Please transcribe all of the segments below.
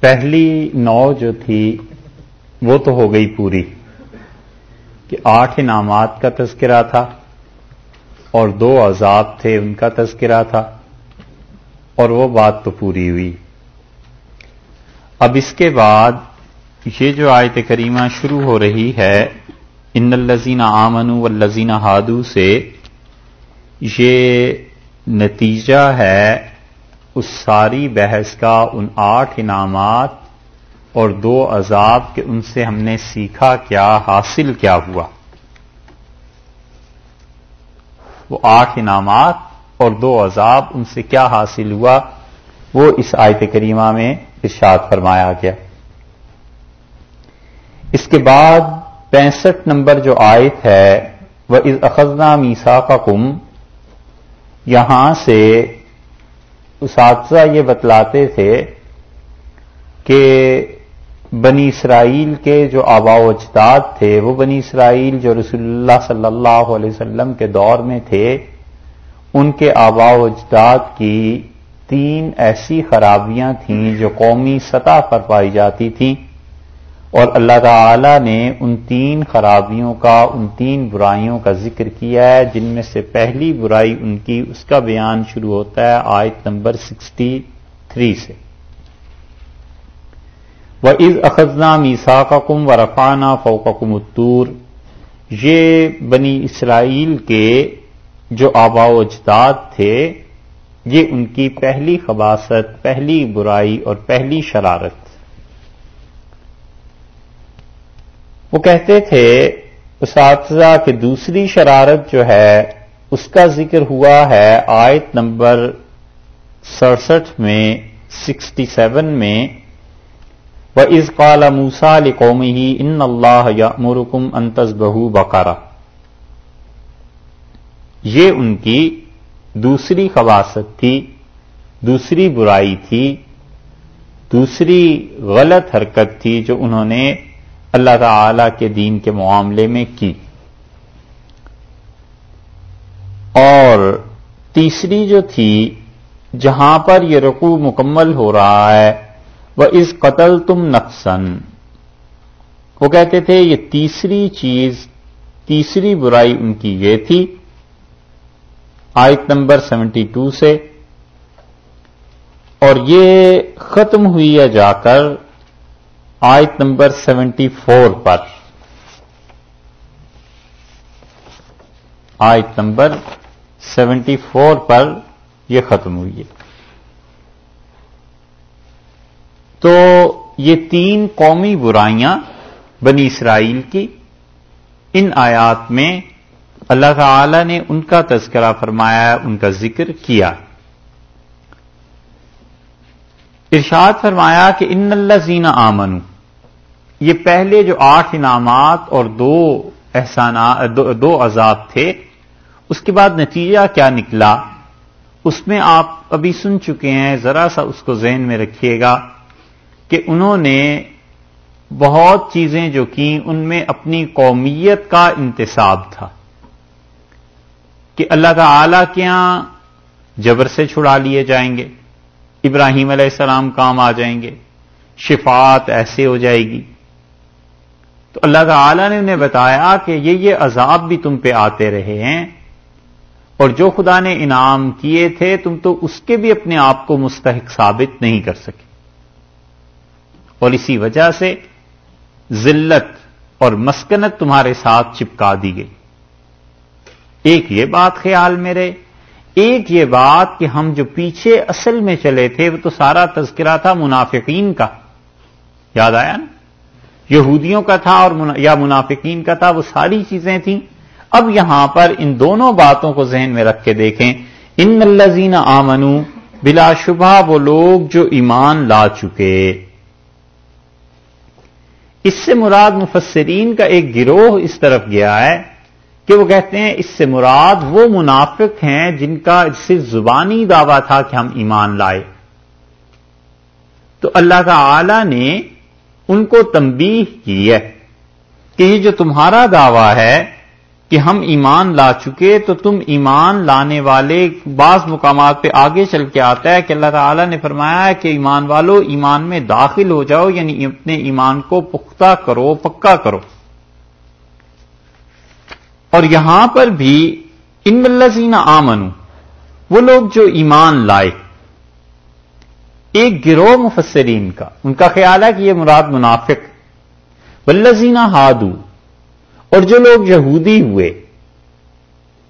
پہلی نو جو تھی، وہ تو ہو گئی پوری۔ کہ آٹھ انعامات کا تذکرہ تھا اور دو عذاب تھے ان کا تذکرہ تھا اور وہ بات تو پوری ہوئی۔ اب اس کے بعد یہ جو آیت کریمہ شروع ہو رہی ہے، ان الزین آمن و لذین ہادو سے، یہ نتیجہ ہے اس ساری بحث کا ان آٹھ انعامات اور دو عذاب کے ان سے ہم نے سیکھا کیا، حاصل کیا ہوا۔ وہ آٹھ انعامات اور دو عذاب ان سے کیا حاصل ہوا؟ وہ اس آیت کریمہ میں ارشاد فرمایا گیا۔ اس کے بعد پینسٹھ نمبر جو آیت ہے وہ از اخذنا میسا کا کم یہاں سے اساتذہ یہ بتلاتے تھے کہ بنی اسرائیل کے جو آبا و اجداد تھے، وہ بنی اسرائیل جو رسول اللہ صلی اللہ علیہ وسلم کے دور میں تھے، ان کے آبا و اجداد کی تین ایسی خرابیاں تھیں جو قومی سطح پر پائی جاتی تھیں۔ اور اللہ تعالی نے ان تین خرابیوں کا، ان تین برائیوں کا ذکر کیا ہے، جن میں سے پہلی برائی ان کی، اس کا بیان شروع ہوتا ہے آیت نمبر سکسٹی تھری سے۔ وہ از اخذنا میسا کا کم و رفانہ فوقم یہ بنی اسرائیل کے جو آبا و اجداد تھے، یہ ان کی پہلی خباست پہلی برائی اور پہلی شرارت۔ وہ کہتے تھے، اساتذہ کہ دوسری شرارت جو ہے، اس کا ذکر ہوا ہے آیت نمبر سڑسٹھ میں، سکسٹی سیون میں وہ از قال موسا قومی ہی ان اللہ یا مرکم انتظ بہو بکارا یہ ان کی دوسری خواصت تھی، دوسری برائی تھی، دوسری غلط حرکت تھی جو انہوں نے اللہ تعالی کے دین کے معاملے میں کی۔ اور تیسری جو تھی، جہاں پر یہ رقو مکمل ہو رہا ہے، وہ اس قتل تم نقصن وہ کہتے تھے، یہ تیسری چیز، تیسری برائی ان کی یہ تھی۔ آیت نمبر سیونٹی ٹو سے۔ اور یہ ختم ہوئی ہے جا کر آیت نمبر سیونٹی فور پر۔ آیت نمبر سیونٹی فور پر یہ ختم ہوئی ہے۔ تو یہ تین قومی برائیاں بنی اسرائیل کی، ان آیات میں اللہ تعالی نے ان کا تذکرہ فرمایا، ان کا ذکر کیا۔ ارشاد فرمایا کہ ان اللہ زینا آمن یہ پہلے جو آٹھ انعامات اور دو احسانات دو عذاب تھے، اس کے بعد نتیجہ کیا نکلا؟ اس میں آپ ابھی سن چکے ہیں، ذرا سا اس کو ذہن میں رکھیے گا کہ انہوں نے بہت چیزیں جو کیں، ان میں اپنی قومیت کا انتصاب تھا کہ اللہ تعالی کے یہاں جبر سے چھڑا لیے جائیں گے، ابراہیم علیہ السلام کام آ جائیں گے، شفاعت ایسے ہو جائے گی۔ تو اللہ تعالی نے انہیں بتایا کہ یہ یہ عذاب بھی تم پہ آتے رہے ہیں۔ اور جو خدا نے انعام کیے تھے، تم تو اس کے بھی اپنے آپ کو مستحق ثابت نہیں کر سکے۔ اور اسی وجہ سے ذلت اور مسکنت تمہارے ساتھ چپکا دی گئی۔ ایک یہ بات خیال میرے ایک یہ بات کہ ہم جو پیچھے اصل میں چلے تھے، وہ تو سارا تذکرہ تھا منافقین کا۔ یاد آیا نا؟ یہودیوں کا تھا اور یا منافقین کا تھا، وہ ساری چیزیں تھیں۔ اب یہاں پر ان دونوں باتوں کو ذہن میں رکھ کے دیکھیں۔ ان الزین آمنو بلا شبہ وہ لوگ جو ایمان لا چکے۔ اس سے مراد مفسرین کا ایک گروہ اس طرف گیا ہے کہ وہ کہتے ہیں اس سے مراد وہ منافق ہیں جن کا اس سے زبانی دعویٰ تھا کہ ہم ایمان لائے۔ تو اللہ تعالی نے ان کو تنبیہ کی ہے کہ یہ جو تمہارا دعویٰ ہے کہ ہم ایمان لا چکے تو تم ایمان لانے والے بعض مقامات پہ آگے چل کے آتا ہے کہ اللہ تعالی نے فرمایا ہے کہ ایمان والو ایمان میں داخل ہو جاؤ یعنی اپنے ایمان کو پختہ کرو، پکا کرو۔ اور یہاں پر بھی ان ملزین آمنو وہ لوگ جو ایمان لائے۔ ایک گروہ مفسرین کا، ان کا خیال ہے کہ یہ مراد منافق۔ ولزینہ ہادو اور جو لوگ یہودی ہوئے،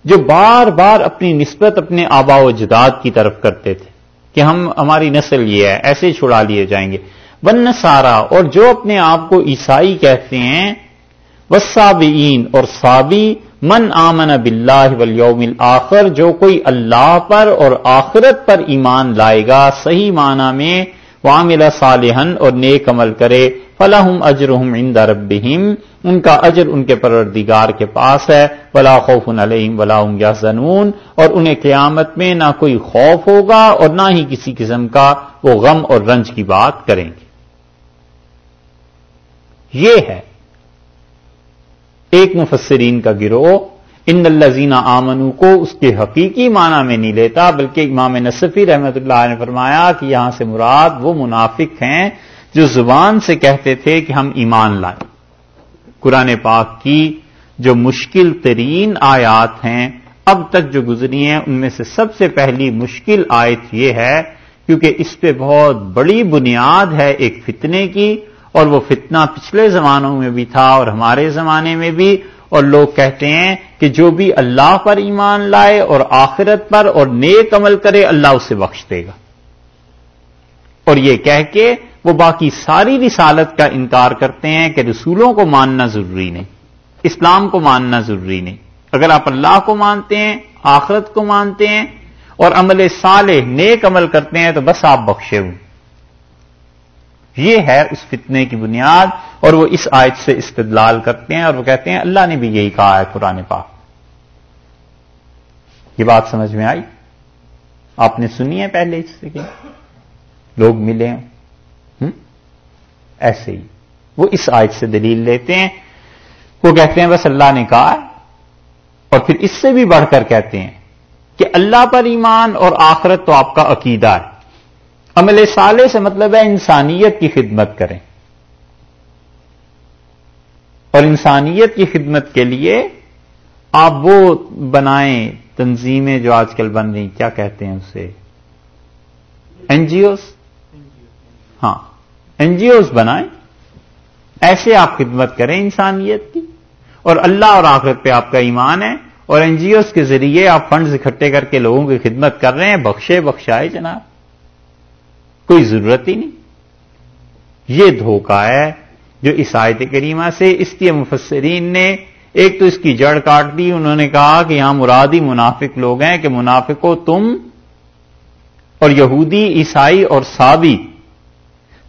جو بار بار اپنی نسبت، اپنے آبا و جداد کی طرف کرتے تھے، کہ ہم، ہماری نسل یہ ہے، ایسے چھڑا لیے جائیں گے۔ ون سارا اور جو اپنے آپ کو عیسائی کہتے ہیں وسابین اور سابی من آمن باللہ والیوم الاخر جو کوئی اللہ پر اور آخرت پر ایمان لائے گا، صحیح معنی میں وامل صالحن اور نیک عمل کرے فلاحم اجرحم عند ربہم، ان کا اجر ان کے پروردگار کے پاس ہے، ولا خوف علیہم ولا ہم یا زنون اور انہیں قیامت میں نہ کوئی خوف ہوگا اور نہ ہی کسی قسم کا وہ غم اور رنج کی بات کریں گے۔ یہ ہے ایک مفسرین کا گروہ، ان الزینہ آمنو کو اس کے حقیقی معنی میں نہیں لیتا، بلکہ امام نصفی رحمت اللہ نے فرمایا کہ یہاں سے مراد وہ منافق ہیں جو زبان سے کہتے تھے کہ ہم ایمان لائیں۔ قرآن پاک کی جو مشکل ترین آیات ہیں، اب تک جو گزری ہیں، ان میں سے سب سے پہلی مشکل آیت یہ ہے، کیونکہ اس پہ بہت بڑی بنیاد ہے ایک فتنے کی اور وہ فتنہ پچھلے زمانوں میں بھی تھا اور ہمارے زمانے میں بھی اور لوگ کہتے ہیں کہ جو بھی اللہ پر ایمان لائے اور آخرت پر اور نیک عمل کرے اللہ اسے بخش دے گا۔ اور یہ کہہ کے وہ باقی ساری رسالت کا انکار کرتے ہیں کہ رسولوں کو ماننا ضروری نہیں، اسلام کو ماننا ضروری نہیں۔ اگر آپ اللہ کو مانتے ہیں، آخرت کو مانتے ہیں اور عمل صالح، نیک عمل کرتے ہیں تو بس آپ بخشے ہوئے۔ یہ ہے اس فتنے کی بنیاد اور وہ اس آیت سے استدلال کرتے ہیں اور وہ کہتے ہیں اللہ نے بھی یہی کہا ہے قرآن پاک۔ یہ بات سمجھ میں آئی؟ آپ نے سنی ہے پہلے اس سے کہ لوگ ملے ہیں؟ ایسے ہی۔ وہ اس آیت سے دلیل لیتے ہیں۔ وہ کہتے ہیں بس اللہ نے کہا اور پھر اس سے بھی بڑھ کر کہتے ہیں کہ اللہ پر ایمان اور آخرت تو آپ کا عقیدہ ہے۔ عمل سالے سے مطلب ہے انسانیت کی خدمت کریں۔ اور انسانیت کی خدمت کے لیے آپ وہ بنائیں تنظیمیں جو آج کل بن رہی کیا کہتے ہیں اسے؟ این جی اوز ہاں این جی اوز بنائیں، ایسے آپ خدمت کریں انسانیت کی۔ اور اللہ اور آخرت پہ آپ کا ایمان ہے، اور این جی اوز کے ذریعے آپ فنڈز اکٹھے کر کے لوگوں کی خدمت کر رہے ہیں، بخشے بخشائے جناب۔ کوئی ضرورت ہی نہیں۔ یہ دھوکہ ہے جو اس آیت کریمہ سے اس لیے مفسرین نے، ایک تو اس کی جڑ کاٹ دی، انہوں نے کہا کہ یہاں مرادی منافق لوگ ہیں کہ منافقو تم اور یہودی، عیسائی اور سابی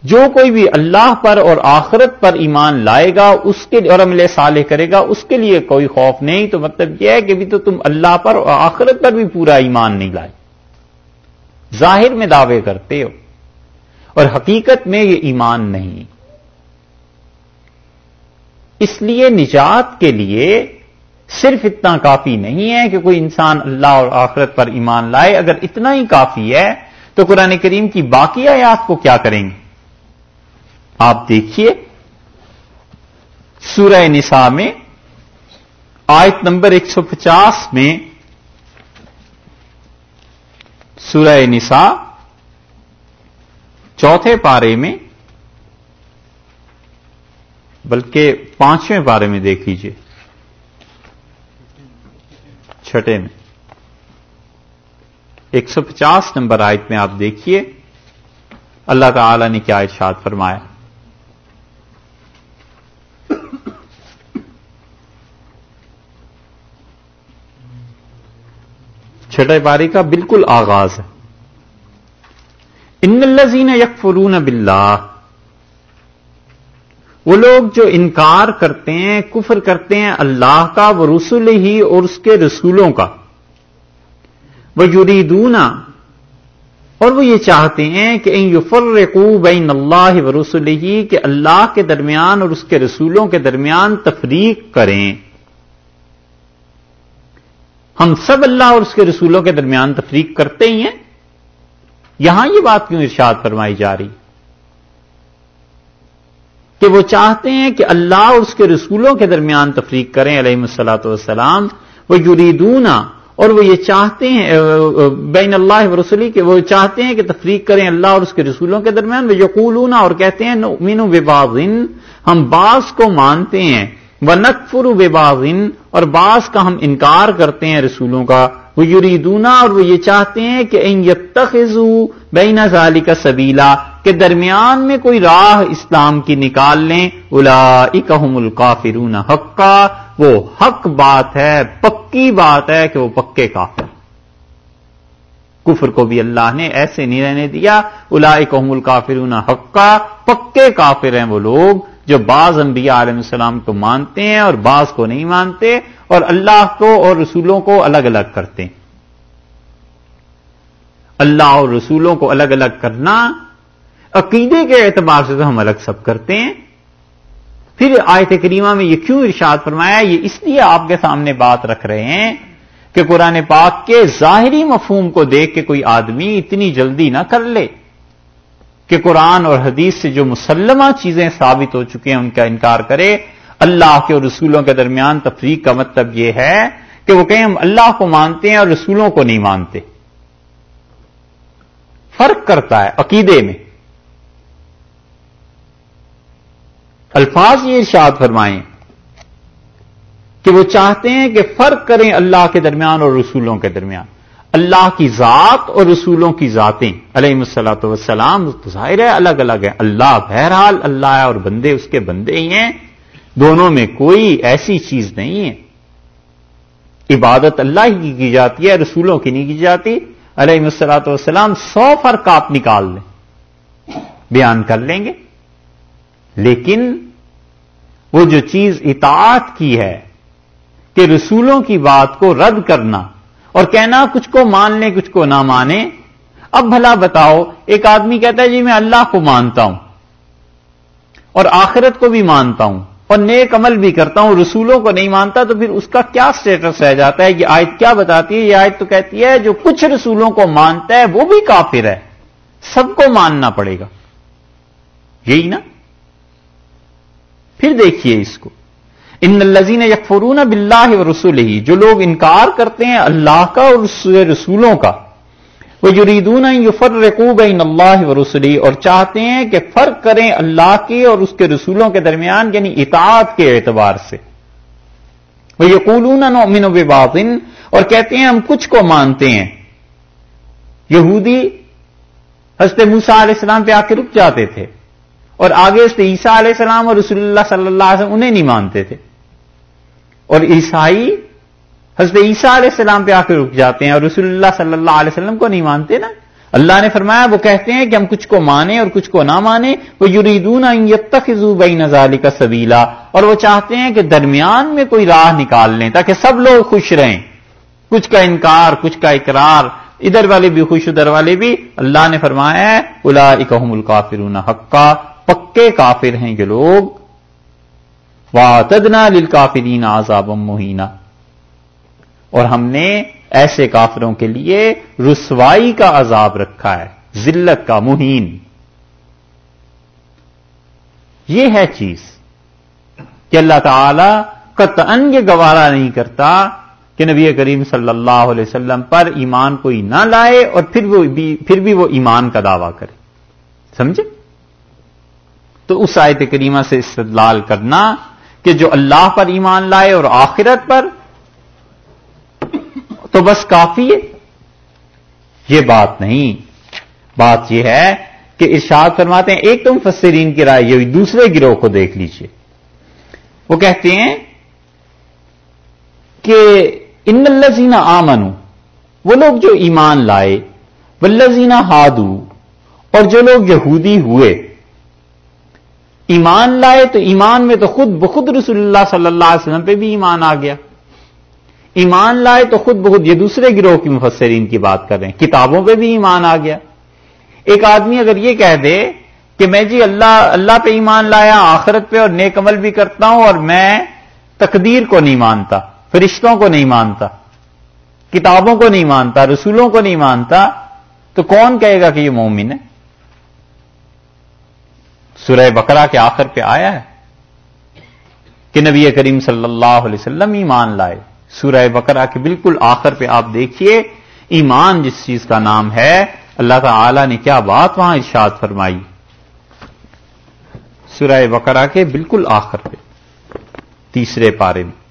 جو کوئی بھی اللہ پر اور آخرت پر ایمان لائے گا، اس کے اور عمل صالح کرے گا، اس کے لیے کوئی خوف نہیں۔ تو مطلب یہ ہے کہ بھی تو تم اللہ پر اور آخرت پر بھی پورا ایمان نہیں لائے۔ ظاہر میں دعوے کرتے ہو۔ اور حقیقت میں یہ ایمان نہیں۔ اس لیے نجات کے لیے صرف اتنا کافی نہیں ہے کہ کوئی انسان اللہ اور آخرت پر ایمان لائے۔ اگر اتنا ہی کافی ہے تو قرآن کریم کی باقی آیات کو کیا کریں گے؟ آپ دیکھیے سورہ نساء میں آیت نمبر ایک سو پچاس میں سورہ نساء چوتھے پارے میں، بلکہ پانچویں پارے میں دیکھ لیجیے چھٹے میں۔ ایک سو پچاس نمبر آیت میں آپ دیکھیے، اللہ تعالی نے کیا ارشاد فرمایا۔ چھٹے پاری کا بالکل آغاز ہے۔ ان الزین یکفرون باللہ۔ وہ لوگ جو انکار کرتے ہیں، کفر کرتے ہیں اللہ کا، وہ رسول ہی اور اس کے رسولوں کا۔ وہ یریدونا اور وہ یہ چاہتے ہیں کہ ان یفرقو بین اللہ و رسول ہی کہ اللہ کے درمیان اور اس کے رسولوں کے درمیان تفریق کریں۔ ہم سب اللہ اور اس کے رسولوں کے درمیان تفریق کرتے ہی ہیں۔ یہاں یہ بات کیوں ارشاد فرمائی جا رہی؟ کہ وہ چاہتے ہیں کہ اللہ اور اس کے رسولوں کے درمیان تفریق کریں، علیہ السلاۃ والسلام، وہ یریدونا اور وہ یہ چاہتے ہیں بین اللہ و رسولی، کہ وہ چاہتے ہیں کہ تفریق کریں اللہ اور اس کے رسولوں کے درمیان، وہ یقولون، اور کہتے ہیں مین و ہم بعض کو مانتے ہیں۔ وہ نقفر و اور بعض کا ہم انکار کرتے ہیں رسولوں کا وہ یریدونا اور وہ یہ چاہتے ہیں کہ ان یتخذو بین ذالی کا سبیلا، کہ درمیان میں کوئی راہ اسلام کی نکال لیں۔ الا اکم الکافرون حقا وہ حق بات ہے، پکی بات ہے کہ وہ پکے کافر۔ کفر کو بھی اللہ نے ایسے نہیں رہنے دیا۔ الا اکم الکافرون حقا پکے کافر ہیں وہ لوگ۔ جو بعض انبیاء علیہ السلام کو مانتے ہیں اور بعض کو نہیں مانتے اور اللہ کو اور رسولوں کو الگ الگ کرتے ہیں۔ اللہ اور رسولوں کو الگ الگ کرنا، عقیدے کے اعتبار سے تو ہم الگ سب کرتے ہیں۔ پھر آیت کریمہ میں یہ کیوں ارشاد فرمایا، یہ اس لیے آپ کے سامنے بات رکھ رہے ہیں کہ قرآن پاک کے ظاہری مفہوم کو دیکھ کے کوئی آدمی اتنی جلدی نہ کر لے۔ کہ قرآن اور حدیث سے جو مسلمہ چیزیں ثابت ہو چکے ہیں، ان کا انکار کرے۔ اللہ کے اور رسولوں کے درمیان تفریق کا مطلب یہ ہے کہ وہ کہیں ہم اللہ کو مانتے ہیں اور رسولوں کو نہیں مانتے۔ فرق کرتا ہے عقیدے میں۔ الفاظ یہ ارشاد فرمائیں کہ وہ چاہتے ہیں کہ فرق کریں اللہ کے درمیان اور رسولوں کے درمیان۔ اللہ کی ذات اور رسولوں کی ذاتیں۔ علیہ السلاۃ وسلام ظاہر ہے الگ الگ ہیں۔ اللہ بہرحال اللہ ہے اور بندے اس کے بندے ہی ہیں۔ دونوں میں کوئی ایسی چیز نہیں ہے۔ عبادت اللہ ہی کی کی جاتی ہے، رسولوں کی نہیں کی جاتی۔ علیہ السلاۃ والسلام سو فرق آپ نکال لیں۔ بیان کر لیں گے۔ لیکن وہ جو چیز اطاعت کی ہے کہ رسولوں کی بات کو رد کرنا اور کہنا کچھ کو مان لیں، کچھ کو نہ مانے اب بھلا بتاؤ، ایک آدمی کہتا ہے جی میں اللہ کو مانتا ہوں اور آخرت کو بھی مانتا ہوں اور نیک عمل بھی کرتا ہوں، رسولوں کو نہیں مانتا، تو پھر اس کا کیا سٹیٹس رہ جاتا ہے؟ یہ آیت کیا بتاتی ہے؟ یہ آیت تو کہتی ہے، جو کچھ رسولوں کو مانتا ہے، وہ بھی کافر ہے۔ سب کو ماننا پڑے گا۔ یہی نا؟ پھر دیکھیے اس کو۔ ان الزین یکفرون بلّہ و رسول ہی جو لوگ انکار کرتے ہیں اللہ کا اور رسولوں کا وہ یریدون یفر رقوب ان اللہ و رسولی اور چاہتے ہیں کہ فرق کریں اللہ کے اور اس کے رسولوں کے درمیان یعنی اطاعت کے اعتبار سے۔ وہ یقولون امین و اور کہتے ہیں ہم کچھ کو مانتے ہیں۔ یہودی حضرت موسا علیہ السلام پہ آ کے رک جاتے تھے، اور آگے سے عیسیٰ علیہ السلام اور رسول اللہ صلی اللہ علیہ وسلم انہیں نہیں مانتے تھے۔ اور عیسائی حضرت عیسیٰ علیہ السلام پہ آ کے رک جاتے ہیں اور رسول اللہ صلی اللہ علیہ وسلم کو نہیں مانتے نا۔ اللہ نے فرمایا، وہ کہتے ہیں کہ ہم کچھ کو مانیں اور کچھ کو نہ مانیں۔ وہ یریدون یتخذو بین ذالک سبیلا اور وہ چاہتے ہیں کہ درمیان میں کوئی راہ نکال لیں تاکہ سب لوگ خوش رہیں۔ کچھ کا انکار، کچھ کا اقرار، ادھر والے بھی خوش، ادھر والے بھی۔ اللہ نے فرمایا الا اکم الکافرون حقا۔ پکے کافر ہیں یہ لوگ۔ وَاتَدْنَا لِلْكَافِرِينَ عَذَابًا مُحِينًا اور ہم نے ایسے کافروں کے لیے رسوائی کا عذاب رکھا ہے، ذلت کا، مہین۔ یہ ہے چیز کہ اللہ تعالی قطعن یہ گوارا نہیں کرتا کہ نبی کریم صلی اللہ علیہ وسلم پر ایمان کوئی نہ لائے اور پھر وہ بھی، پھر بھی وہ ایمان کا دعویٰ کرے۔ سمجھے؟ تو اس آیت کریمہ سے استدلال کرنا کہ جو اللہ پر ایمان لائے اور آخرت پر، تو بس کافی ہے۔ یہ بات نہیں۔ بات یہ ہے کہ ارشاد فرماتے ہیں، ایک تو مفسرین کی رائے یہ دوسرے گروہ کو دیکھ لیجیے۔ وہ کہتے ہیں کہ ان الزینہ آمنو وہ لوگ جو ایمان لائے ولزینہ ہادو اور جو لوگ یہودی ہوئے ایمان لائے تو ایمان میں تو خود بخود رسول اللہ صلی اللہ علیہ وسلم پہ بھی ایمان آ گیا۔ ایمان لائے تو خود بخود یہ دوسرے گروہ کی مفسرین کی بات کر رہے ہیں۔ کتابوں پہ بھی ایمان آ گیا۔ ایک آدمی اگر یہ کہہ دے کہ میں جی اللہ اللہ پہ ایمان لایا، آخرت پہ اور نیک عمل بھی کرتا ہوں اور میں تقدیر کو نہیں مانتا، فرشتوں کو نہیں مانتا، کتابوں کو نہیں مانتا، رسولوں کو نہیں مانتا، تو کون کہے گا کہ یہ مومن ہے؟ سورہ بقرہ کے آخر پہ آیا ہے کہ نبی کریم صلی اللہ علیہ وسلم ایمان لائے۔ سورہ بقرہ کے بالکل آخر پہ آپ دیکھیے، ایمان جس چیز کا نام ہے، اللہ تعالی نے کیا بات وہاں ارشاد فرمائی۔ سورہ بقرہ کے بالکل آخر پہ، تیسرے پارے میں۔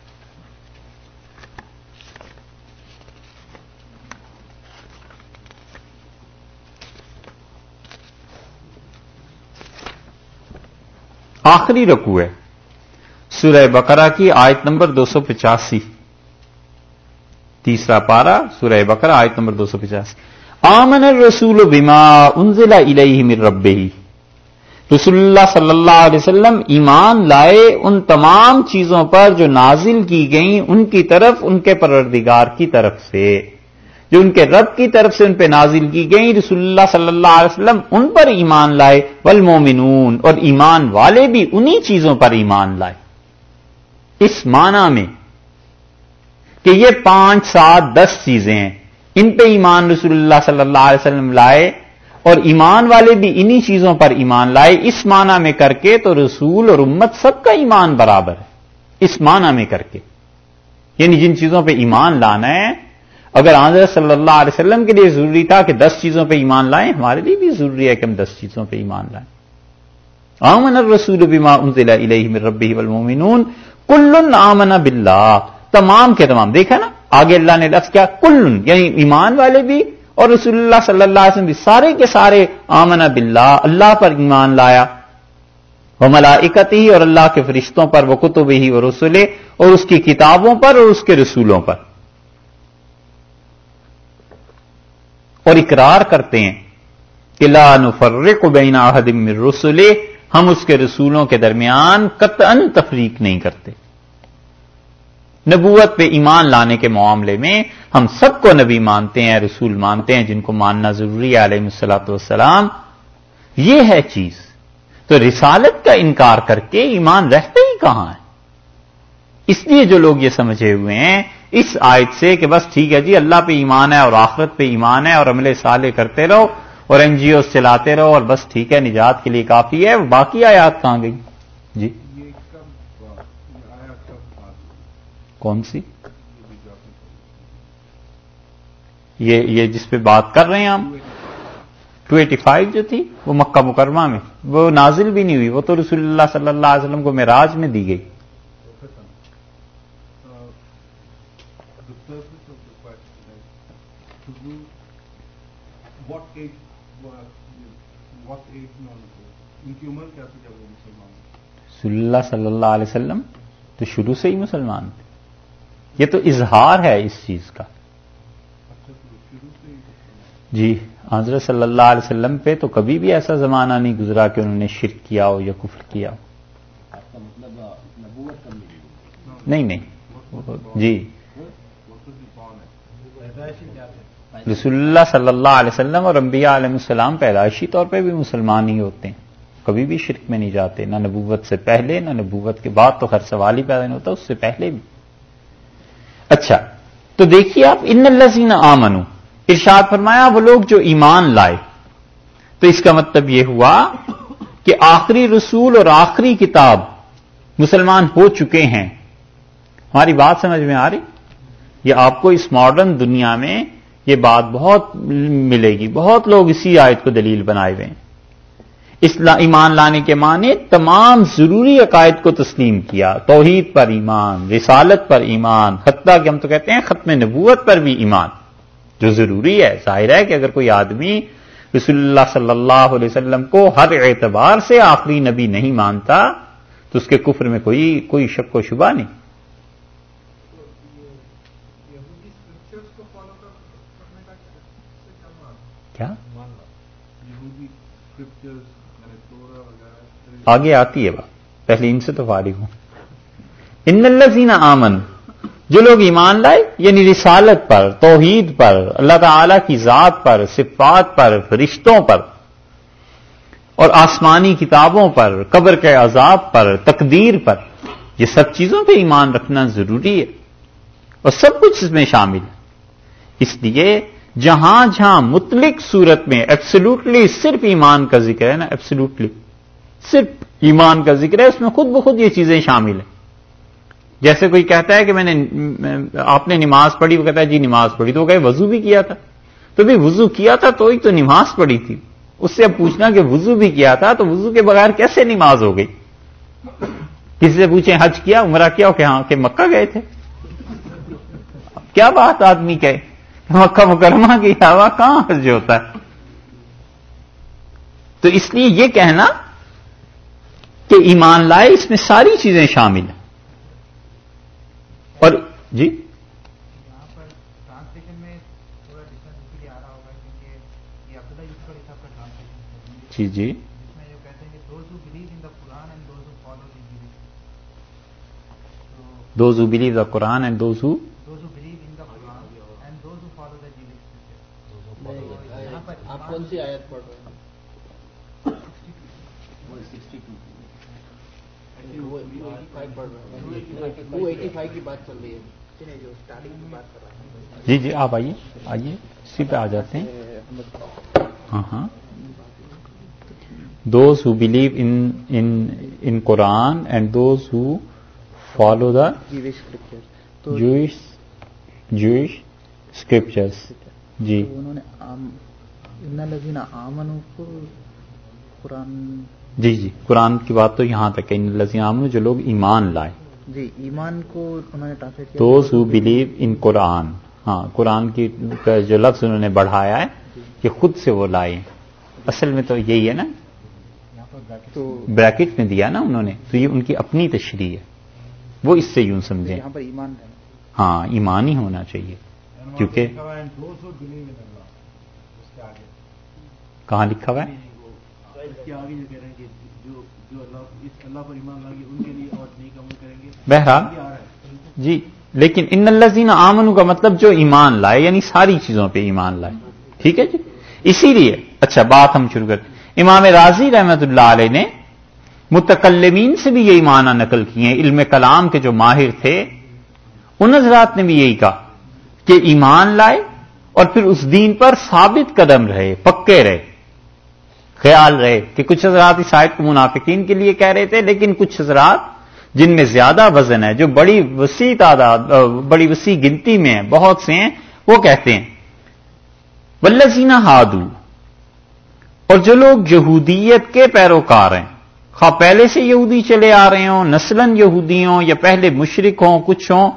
آخری رکو ہے۔ سورہ بقرہ کی آیت نمبر دو سو پچاسی۔ تیسرا پارا سورہ بقرہ، آیت نمبر دو سو پچاسی۔ آمن الرسول بما انزل الیہ من ربہ۔ رسول اللہ صلی اللہ علیہ وسلم ایمان لائے ان تمام چیزوں پر جو نازل کی گئیں ان کی طرف، ان کے پروردگار کی طرف سے۔ جو ان کے رب کی طرف سے ان پہ نازل کی گئی رسول اللہ صلی اللہ علیہ وسلم ان پر ایمان لائے والمومنون اور ایمان والے بھی انہی چیزوں پر ایمان لائے۔ اس معنی میں کہ یہ پانچ، سات، دس چیزیں ہیں، ان پہ ایمان رسول اللہ صلی اللہ علیہ وسلم لائے اور ایمان والے بھی انہی چیزوں پر ایمان لائے۔ اس معنی میں کر کے تو رسول اور امت سب کا ایمان برابر ہے۔ اس معنی میں کر کے۔ یعنی جن چیزوں پہ ایمان لانا ہے اگر آضر صلی اللہ علیہ وسلم کے لیے ضروری تھا کہ دس چیزوں پہ ایمان لائیں، ہمارے لیے بھی ضروری ہے کہ ہم دس چیزوں پہ ایمان لائیں۔ آمن الرسول بما انزل الیہ من ربہ والمومنون کل آمن باللہ۔ تمام کے تمام، دیکھا نا؟ آگے اللہ نے لفظ کیا کل یعنی ایمان والے بھی اور رسول اللہ صلی اللہ علیہ وسلم بھی سارے کے سارے آمن باللہ، اللہ پر ایمان لایا۔ وہ ملائکتی اور اللہ کے فرشتوں پر وہ کتب ہی اور رسولے اور اس کی کتابوں پر اور اس کے رسولوں پر۔ اور اقرار کرتے ہیں کہ لا نفرق بین احد من رسولے ہم اس کے رسولوں کے درمیان قطعا تفریق نہیں کرتے۔ نبوت پہ ایمان لانے کے معاملے میں ہم سب کو نبی مانتے ہیں، رسول مانتے ہیں، جن کو ماننا ضروری ہے، علیہ السلاۃ والسلام۔ یہ ہے چیز۔ تو رسالت کا انکار کر کے ایمان رہتے ہی کہاں ہے؟ اس لیے جو لوگ یہ سمجھے ہوئے ہیں اس آیت سے کہ بس ٹھیک ہے جی اللہ پہ ایمان ہے اور آخرت پہ ایمان ہے اور عملے سالے کرتے رہو اور این جی اوز چلاتے رہو اور بس ٹھیک ہے، نجات کے لیے کافی ہے۔ باقی آیات کہاں گئی؟ جی۔ کون سی؟ یہ یہ جس پہ بات کر رہے ہیں ہم۔ ٹو ایٹی فائیو جو تھی، وہ مکہ مکرمہ میں۔ وہ نازل بھی نہیں ہوئی، وہ تو رسول اللہ صلی اللہ علیہ وسلم کو معراج میں دی گئی۔ رسول اللہ صلی اللہ علیہ وسلم تو شروع سے ہی مسلمان تھے۔ یہ تو اظہار ہے اس چیز کا۔ جی حضرت صلی اللہ علیہ وسلم پہ تو کبھی بھی ایسا زمانہ نہیں گزرا کہ انہوں نے شرک کیا ہو یا کفر کیا ہو۔ نہیں نہیں جی۔ رسول اللہ صلی اللہ علیہ وسلم اور انبیاء علیہ السلام پیدائشی طور پہ بھی مسلمان ہی ہوتے ہیں۔ کبھی بھی شرک میں نہیں جاتے، نہ نبوت سے پہلے، نہ نبوت کے بعد تو ہر سوال ہی پیدا نہیں ہوتا، اس سے پہلے بھی۔ اچھا تو دیکھیے آپ، ان الزین آمنو ارشاد فرمایا، وہ لوگ جو ایمان لائے۔ تو اس کا مطلب یہ ہوا کہ آخری رسول اور آخری کتاب مسلمان ہو چکے ہیں۔ ہماری بات سمجھ میں آ رہی؟ یہ آپ کو اس ماڈرن دنیا میں یہ بات بہت ملے گی۔ بہت لوگ اسی آیت کو دلیل بنائے ہوئے ہیں۔ ایمان لانے کے معنی تمام ضروری عقائد کو تسلیم کیا، توحید پر ایمان، رسالت پر ایمان، حتیٰ کہ ہم تو کہتے ہیں ختم نبوت پر بھی ایمان، جو ضروری ہے۔ ظاہر ہے کہ اگر کوئی آدمی رسول اللہ صلی اللہ علیہ وسلم کو ہر اعتبار سے آخری نبی نہیں مانتا، تو اس کے کفر میں کوئی کوئی شک و شبہ نہیں۔ کیا؟ آگے آتی ہے بات۔ پہلے ان سے تو فارغ ہوں۔ ان الزین آمن جو لوگ ایمان لائے یعنی رسالت پر، توحید پر، اللہ تعالی کی ذات پر، صفات پر فرشتوں پر، اور آسمانی کتابوں پر، قبر کے عذاب پر، تقدیر پر، یہ سب چیزوں پہ ایمان رکھنا ضروری ہے۔ اور سب کچھ اس میں شامل ہے۔ اس لیے جہاں جہاں مطلق صورت میں ایبسلوٹلی صرف ایمان کا ذکر ہے نا ایبسلوٹلی صرف ایمان کا ذکر ہے، اس میں خود بخود یہ چیزیں شامل ہیں۔ جیسے کوئی کہتا ہے کہ میں نے، آپ نے نماز پڑھی، وہ کہتا ہے جی نماز پڑھی، تو وہ کہ وضو بھی کیا تھا۔ تو بھی وضو کیا تھا تو ہی تو نماز پڑھی تھی۔ اس سے اب پوچھنا کہ وضو بھی کیا تھا تو وضو کے بغیر کیسے نماز ہو گئی؟ کسی سے پوچھیں حج کیا، عمرہ کیا، کہ ہاں کہ مکہ گئے تھے۔ کیا بات آدمی کہے؟ مکہ مکرمہ کی ہوا کہاں حج ہوتا ہے؟ تو اس لیے یہ کہنا کہ ایمان لائے اس میں ساری چیزیں شامل ہیں۔ اور جی؟ جی جی۔ Those who believe the Quran and those who آپ کون سی آیت پڑھ رہے جی جی آپ آئیے آئیے اسی پہ آ جاتے ہیں۔ ہاں ہاں۔ Those who believe in Quran and those who follow the Jewish Jewish scriptures جی۔ انہوں نے قرآن جی جی قرآن کی بات تو یہاں تک ہے۔ ان لذین آمن جو لوگ ایمان لائے۔ جی ایمان کو انہوں نے دوز ہو بلیو ان قرآن ہاں قرآن کی جو لفظ انہوں نے بڑھایا ہے کہ خود سے وہ لائے۔ اصل میں تو یہی ہے نا۔ تو بریکٹ میں دیا نا انہوں نے۔ تو یہ ان کی اپنی تشریح ہے۔ وہ اس سے یوں سمجھیں۔ یہاں پر ایمان ہاں ایمان ہی ہونا چاہیے۔ کیونکہ کہاں لکھا ہوا ہے؟ بہرحال جی لیکن ان الزین آمن کا مطلب جو ایمان لائے یعنی ساری چیزوں پہ ایمان لائے۔ ٹھیک ہے جی؟ اسی لیے اچھا بات ہم شروع کرتے امام راضی رحمت اللہ علیہ نے متکلمین سے بھی یہی معنی نقل کیے ہیں۔ علم کلام کے جو ماہر تھے ان حضرات نے بھی یہی کہا کہ ایمان لائے اور پھر اس دین پر ثابت قدم رہے پکے رہے۔ خیال رہے کہ کچھ حضرات اس آیت کو منافقین کے لیے کہہ رہے تھے، لیکن کچھ حضرات جن میں زیادہ وزن ہے، جو بڑی وسیع تعداد بڑی وسیع گنتی میں ہیں، بہت سے ہیں، وہ کہتے ہیں ولزینہ ہادو اور جو لوگ یہودیت کے پیروکار ہیں، خواہ پہلے سے یہودی چلے آ رہے ہوں نسلن یہودی ہوں یا پہلے مشرق ہوں، کچھ ہوں،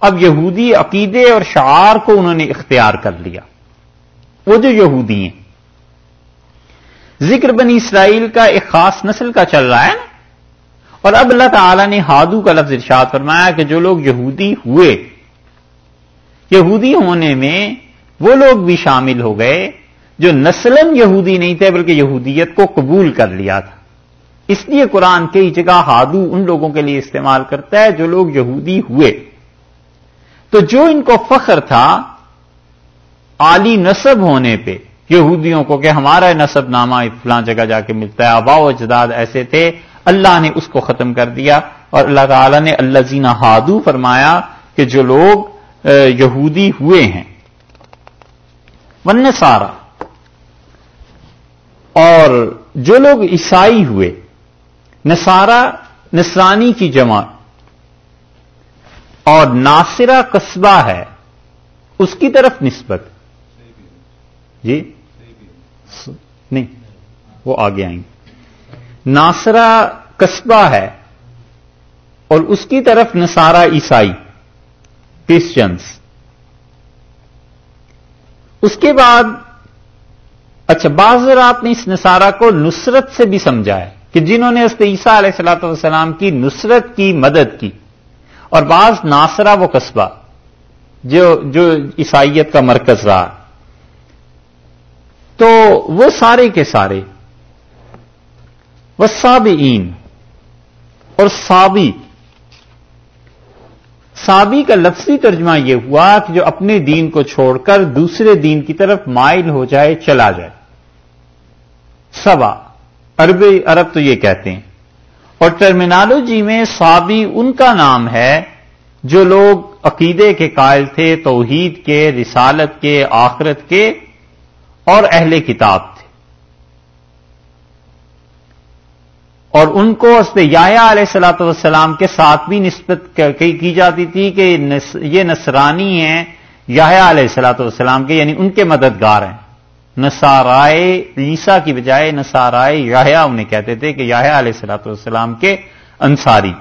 اب یہودی عقیدے اور شعار کو انہوں نے اختیار کر لیا۔ وہ جو یہودی ہیں ذکر بنی اسرائیل کا ایک خاص نسل کا چل رہا ہے نا؟ اور اب اللہ تعالی نے ہادو کا لفظ ارشاد فرمایا کہ جو لوگ یہودی ہوئے، یہودی ہونے میں وہ لوگ بھی شامل ہو گئے جو نسلن یہودی نہیں تھے، بلکہ یہودیت کو قبول کر لیا تھا۔ اس لیے قرآن کئی جگہ ہادو ان لوگوں کے لیے استعمال کرتا ہے جو لوگ یہودی ہوئے۔ تو جو ان کو فخر تھا، عالی نصب ہونے پہ یہودیوں کو کہ ہمارا نصب نامہ فلاں جگہ جا کے ملتا ہے آبا و اجداد ایسے تھے، اللہ نے اس کو ختم کر دیا اور اللہ تعالی نے اللہ زینا ہادو فرمایا کہ جو لوگ یہودی ہوئے ہیں۔ ون سارا اور جو لوگ عیسائی ہوئے نسارا نسرانی کی جمع اور ناصرہ قصبہ ہے، اس کی طرف نسبت۔ جی؟ نہیں، وہ آگے آئیں۔ گے قصبہ ہے اور اس کی طرف نسارا عیسائی کرسچنس اس کے بعد اچھا بعض رات نے اس نصارہ کو نصرت سے بھی سمجھا ہے کہ جنہوں نے اس عیسیٰ علیہ السلاۃ والسلام کی نصرت کی مدد کی۔ اور بعض ناصرہ وہ قصبہ جو جو عیسائیت کا مرکز رہا۔ تو وہ سارے کے سارے وہ اور سابی سابی کا لفظی ترجمہ یہ ہوا کہ جو اپنے دین کو چھوڑ کر دوسرے دین کی طرف مائل ہو جائے، چلا جائے۔ سبا عربی عرب تو یہ کہتے ہیں۔ اور ٹرمینالوجی میں سابی ان کا نام ہے جو لوگ عقیدے کے قائل تھے، توحید کے، رسالت کے، آخرت کے۔ اور اہل کتاب تھے۔ اور ان کو اس پہ علیہ السلاۃ والسلام کے ساتھ بھی نسبت کی جاتی تھی کہ یہ نصرانی ہیں یا علیہ السلاۃ والسلام کے یعنی ان کے مددگار ہیں۔ نسارائے عیسا کی بجائے نسارائے یا انہیں کہتے تھے کہ یا علیہ السلاۃ والسلام کے انصاری۔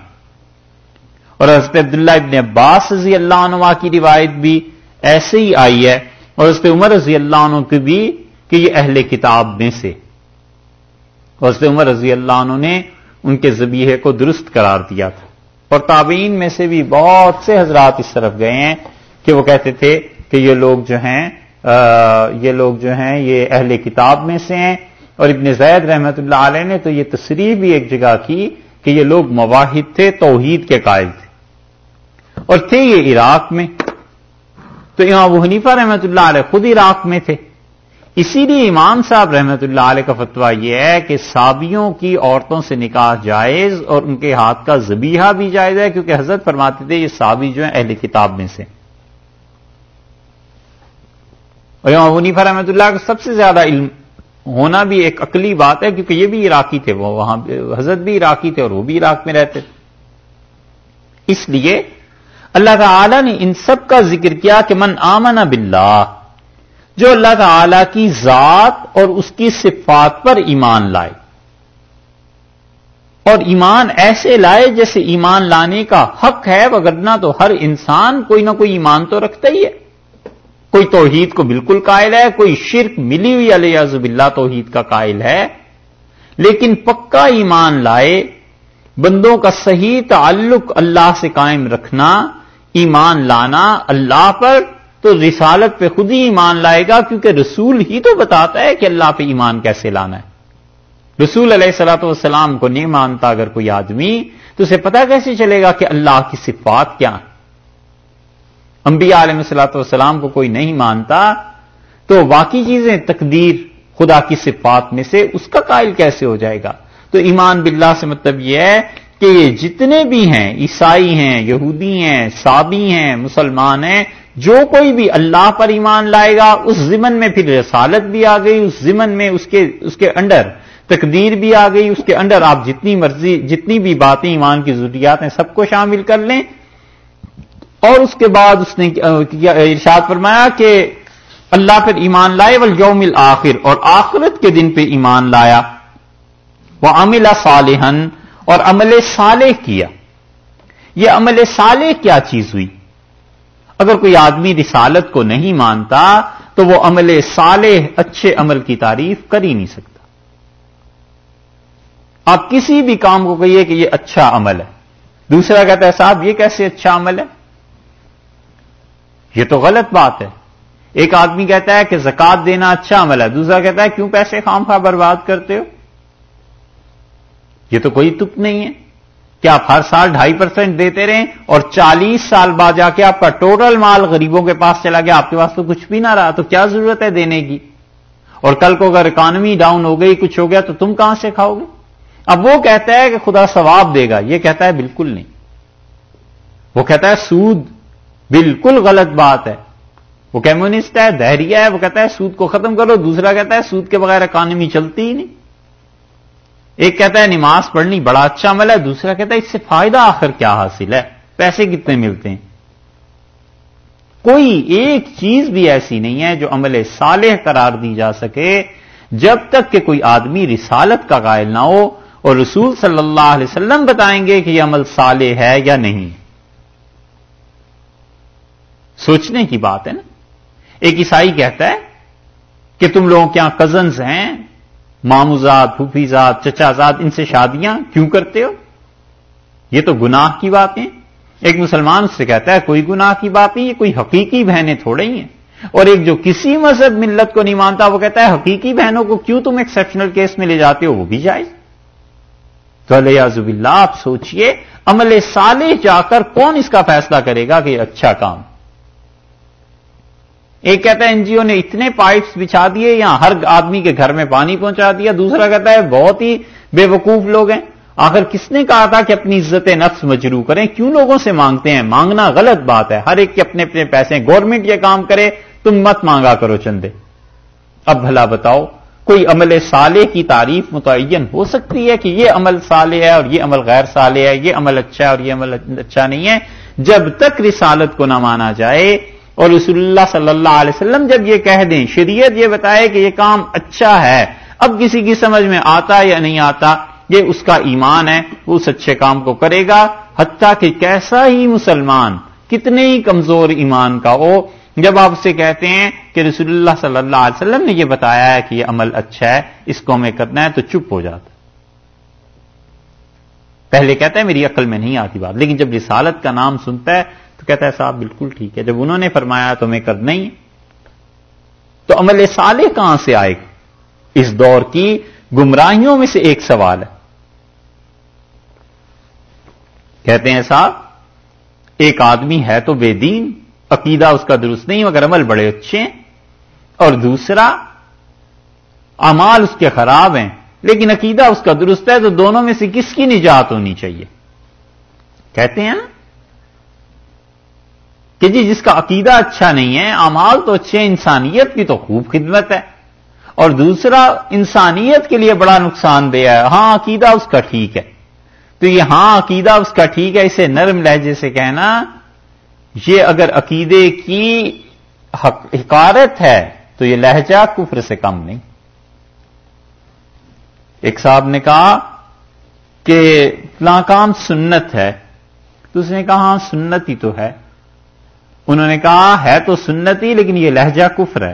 اور حضرت عبداللہ ابن عباس رضی اللہ عنہ کی روایت بھی ایسے ہی آئی ہے اور حضرت عمر رضی اللہ عنہ کی بھی کہ یہ اہل کتاب میں سے۔ حضرت عمر رضی اللہ عنہ نے ان کے زبیحے کو درست قرار دیا تھا۔ اور تابعین میں سے بھی بہت سے حضرات اس طرف گئے ہیں کہ وہ کہتے تھے کہ یہ لوگ جو ہیں یہ لوگ جو ہیں، یہ اہل کتاب میں سے ہیں۔ اور ابن زید رحمت اللہ علیہ نے تو یہ تصریح بھی ایک جگہ کی کہ یہ لوگ مواحد تھے، توحید کے قائل تھے۔ اور تھے یہ عراق میں۔ تو امام ابو حنیفہ رحمت اللہ علیہ خود عراق میں تھے۔ اسی لیے امام صاحب رحمت اللہ علیہ کا فتویٰ یہ ہے کہ سابیوں کی عورتوں سے نکاح جائز اور ان کے ہاتھ کا زبیحہ بھی جائز ہے، کیونکہ حضرت فرماتے تھے یہ سابی جو ہیں اہل کتاب میں سے۔ اور امام حنیفہ رحمت اللہ کا سب سے زیادہ علم ہونا بھی ایک عقلی بات ہے، کیونکہ یہ بھی عراقی تھے، وہ وہاں حضرت بھی عراقی تھے اور وہ بھی عراق میں رہتے۔ تھے اس لیے اللہ تعالی نے ان سب کا ذکر کیا کہ من آمن باللہ، جو اللہ تعالی کی ذات اور اس کی صفات پر ایمان لائے۔ اور ایمان ایسے لائے جیسے ایمان لانے کا حق ہے، وگرنہ تو ہر انسان کوئی نہ کوئی ایمان تو رکھتا ہی ہے۔ کوئی توحید کو بالکل قائل ہے، کوئی شرک ملی ہوئی علیہ زب اللہ توحید کا قائل ہے، لیکن پکا ایمان لائے، بندوں کا صحیح تعلق اللہ سے قائم رکھنا ایمان لانا اللہ پر تو رسالت پہ خود ہی ایمان لائے گا، کیونکہ رسول ہی تو بتاتا ہے کہ اللہ پہ ایمان کیسے لانا ہے۔ رسول علیہ السلاۃ والسلام کو نہیں مانتا اگر کوئی آدمی، تو اسے پتا کیسے چلے گا کہ اللہ کی صفات کیا انبیاء علیہ السلاۃ والسلام کو کوئی نہیں مانتا، تو باقی چیزیں تقدیر خدا کی صفات میں سے اس کا قائل کیسے ہو جائے گا؟ تو ایمان باللہ سے مطلب یہ ہے کہ یہ جتنے بھی ہیں، عیسائی ہیں، یہودی ہیں، سابی ہیں، مسلمان ہیں، جو کوئی بھی اللہ پر ایمان لائے گا، اس ضمن میں پھر رسالت بھی آ گئی، اس ضمن میں اس کے اس کے انڈر تقدیر بھی آ گئی، اس کے انڈر آپ جتنی مرضی، جتنی بھی باتیں ایمان کی ضروریات ہیں، سب کو شامل کر لیں۔ اور اس کے بعد اس نے ارشاد فرمایا کہ اللہ پر ایمان لائے ول یوم آخر اور آخرت کے دن پہ ایمان لایا۔ وہ عمل صالحن اور عمل صالح کیا۔ یہ عمل صالح کیا چیز ہوئی؟ اگر کوئی آدمی رسالت کو نہیں مانتا تو وہ عمل صالح اچھے عمل کی تعریف کر ہی نہیں سکتا۔ آپ کسی بھی کام کو کہیے کہ یہ اچھا عمل ہے۔ دوسرا کہتا ہے، صاحب، یہ کیسے اچھا عمل ہے؟ یہ تو غلط بات ہے۔ ایک آدمی کہتا ہے کہ زکات دینا اچھا عمل ہے، دوسرا کہتا ہے، کیوں پیسے خام خواہ برباد کرتے ہو؟ یہ تو کوئی تک نہیں ہے۔ کہ آپ ہر سال ڈھائی پرسینٹ دیتے رہیں اور چالیس سال بعد جا کے آپ کا ٹوٹل مال غریبوں کے پاس چلا گیا، آپ کے پاس تو کچھ بھی نہ رہا، تو کیا ضرورت ہے دینے کی؟ اور کل کو اگر اکانومی ڈاؤن ہو گئی، کچھ ہو گیا، تو تم کہاں سے کھاؤ گے؟ اب وہ کہتا ہے کہ خدا ثواب دے گا، یہ کہتا ہے بالکل نہیں۔ وہ کہتا ہے سود بالکل غلط بات ہے۔ وہ کمیونسٹ ہے دہریا ہے، وہ کہتا ہے سود کو ختم کرو، دوسرا کہتا ہے سود کے بغیر اکانومی چلتی ہی نہیں۔ ایک کہتا ہے نماز پڑھنی بڑا اچھا عمل ہے، دوسرا کہتا ہے اس سے فائدہ آخر کیا حاصل ہے؟ پیسے کتنے ملتے ہیں؟ کوئی ایک چیز بھی ایسی نہیں ہے جو عمل صالح قرار دی جا سکے، جب تک کہ کوئی آدمی رسالت کا قائل نہ ہو اور رسول صلی اللہ علیہ وسلم بتائیں گے کہ یہ عمل صالح ہے یا نہیں۔ سوچنے کی بات ہے نا؟ ایک عیسائی کہتا ہے کہ تم لوگوں کے یہاں کزنز ہیں ماموزاد، پھوپھیزاد، چچازاد، ان سے شادیاں کیوں کرتے ہو؟ یہ تو گناہ کی باتیں ایک مسلمان اس سے کہتا ہے، کوئی گناہ کی بات نہیں یہ کوئی حقیقی بہنیں تھوڑے ہی ہیں۔ اور ایک جو کسی مذہب ملت کو نہیں مانتا، وہ کہتا ہے، حقیقی بہنوں کو کیوں تم ایکسپشنل کیس میں لے جاتے ہو؟ وہ بھی جائز۔ تو علیہ زب اللہ آپ سوچئے، عمل سالے جا کر کون اس کا فیصلہ کرے گا کہ اچھا کام ایک کہتا ہے این جی او نے اتنے پائپس بچھا دیے یا ہر آدمی کے گھر میں پانی پہنچا دیا۔ دوسرا کہتا ہے بہت ہی بے وقوف لوگ ہیں۔ آخر کس نے کہا تھا کہ اپنی عزت نفس مجرو کریں؟ کیوں لوگوں سے مانگتے ہیں؟ مانگنا غلط بات ہے۔ ہر ایک کے اپنے اپنے پیسے گورنمنٹ یہ کام کرے، تم مت مانگا کرو چندے۔ اب بھلا بتاؤ، کوئی عمل صالح کی تعریف متعین ہو سکتی ہے کہ یہ عمل صالح ہے اور یہ عمل غیر صالح ہے، یہ عمل اچھا ہے اور یہ عمل اچھا نہیں ہے؟ جب تک رسالت کو نہ مانا جائے اور رسول اللہ صلی اللہ علیہ وسلم جب یہ کہہ دیں، شریعت یہ بتائے کہ یہ کام اچھا ہے، اب کسی کی سمجھ میں آتا یا نہیں آتا، یہ اس کا ایمان ہے، وہ اس اچھے کام کو کرے گا۔ حتیٰ کہ کیسا ہی مسلمان کتنے ہی کمزور ایمان کا ہو۔ جب آپ اسے کہتے ہیں کہ رسول اللہ صلی اللہ علیہ وسلم نے یہ بتایا ہے کہ یہ عمل اچھا ہے، اس کو ہمیں کرنا ہے تو چپ ہو جاتا۔ پہلے کہتا ہے میری عقل میں نہیں آتی بات، لیکن جب رسالت کا نام سنتا ہے تو کہتا ہے صاحب بالکل ٹھیک ہے۔ جب انہوں نے فرمایا تو کرنا ہی تو عمل صالح کہاں سے آئے؟ گا اس دور کی گمراہیوں میں سے ایک سوال ہے۔ کہتے ہیں صاحب، ایک آدمی ہے تو بے دین، عقیدہ اس کا درست نہیں، مگر عمل بڑے اچھے ہیں۔ اور دوسرا امال اس کے خراب ہیں، لیکن عقیدہ اس کا درست ہے، تو دونوں میں سے کس کی نجات ہونی چاہیے؟ کہتے ہیں نا کہ جی جس کا عقیدہ اچھا نہیں ہے امال تو اچھے، انسانیت کی تو خوب خدمت ہے۔ اور دوسرا، انسانیت کے لیے بڑا نقصان دہ ہے۔ ہاں عقیدہ اس کا ٹھیک ہے۔ تو یہ ہاں عقیدہ اس کا ٹھیک ہے، اسے نرم لہجے سے کہنا، یہ اگر عقیدے کی حکارت ہے، تو یہ لہجہ کفر سے کم نہیں۔ ایک صاحب نے کہا کہ فلاں کام سنت ہے۔ تو اس نے کہا ہاں سنت ہی تو ہے۔ انہوں نے کہا ہے تو سنت ہی لیکن یہ لہجہ کفر ہے۔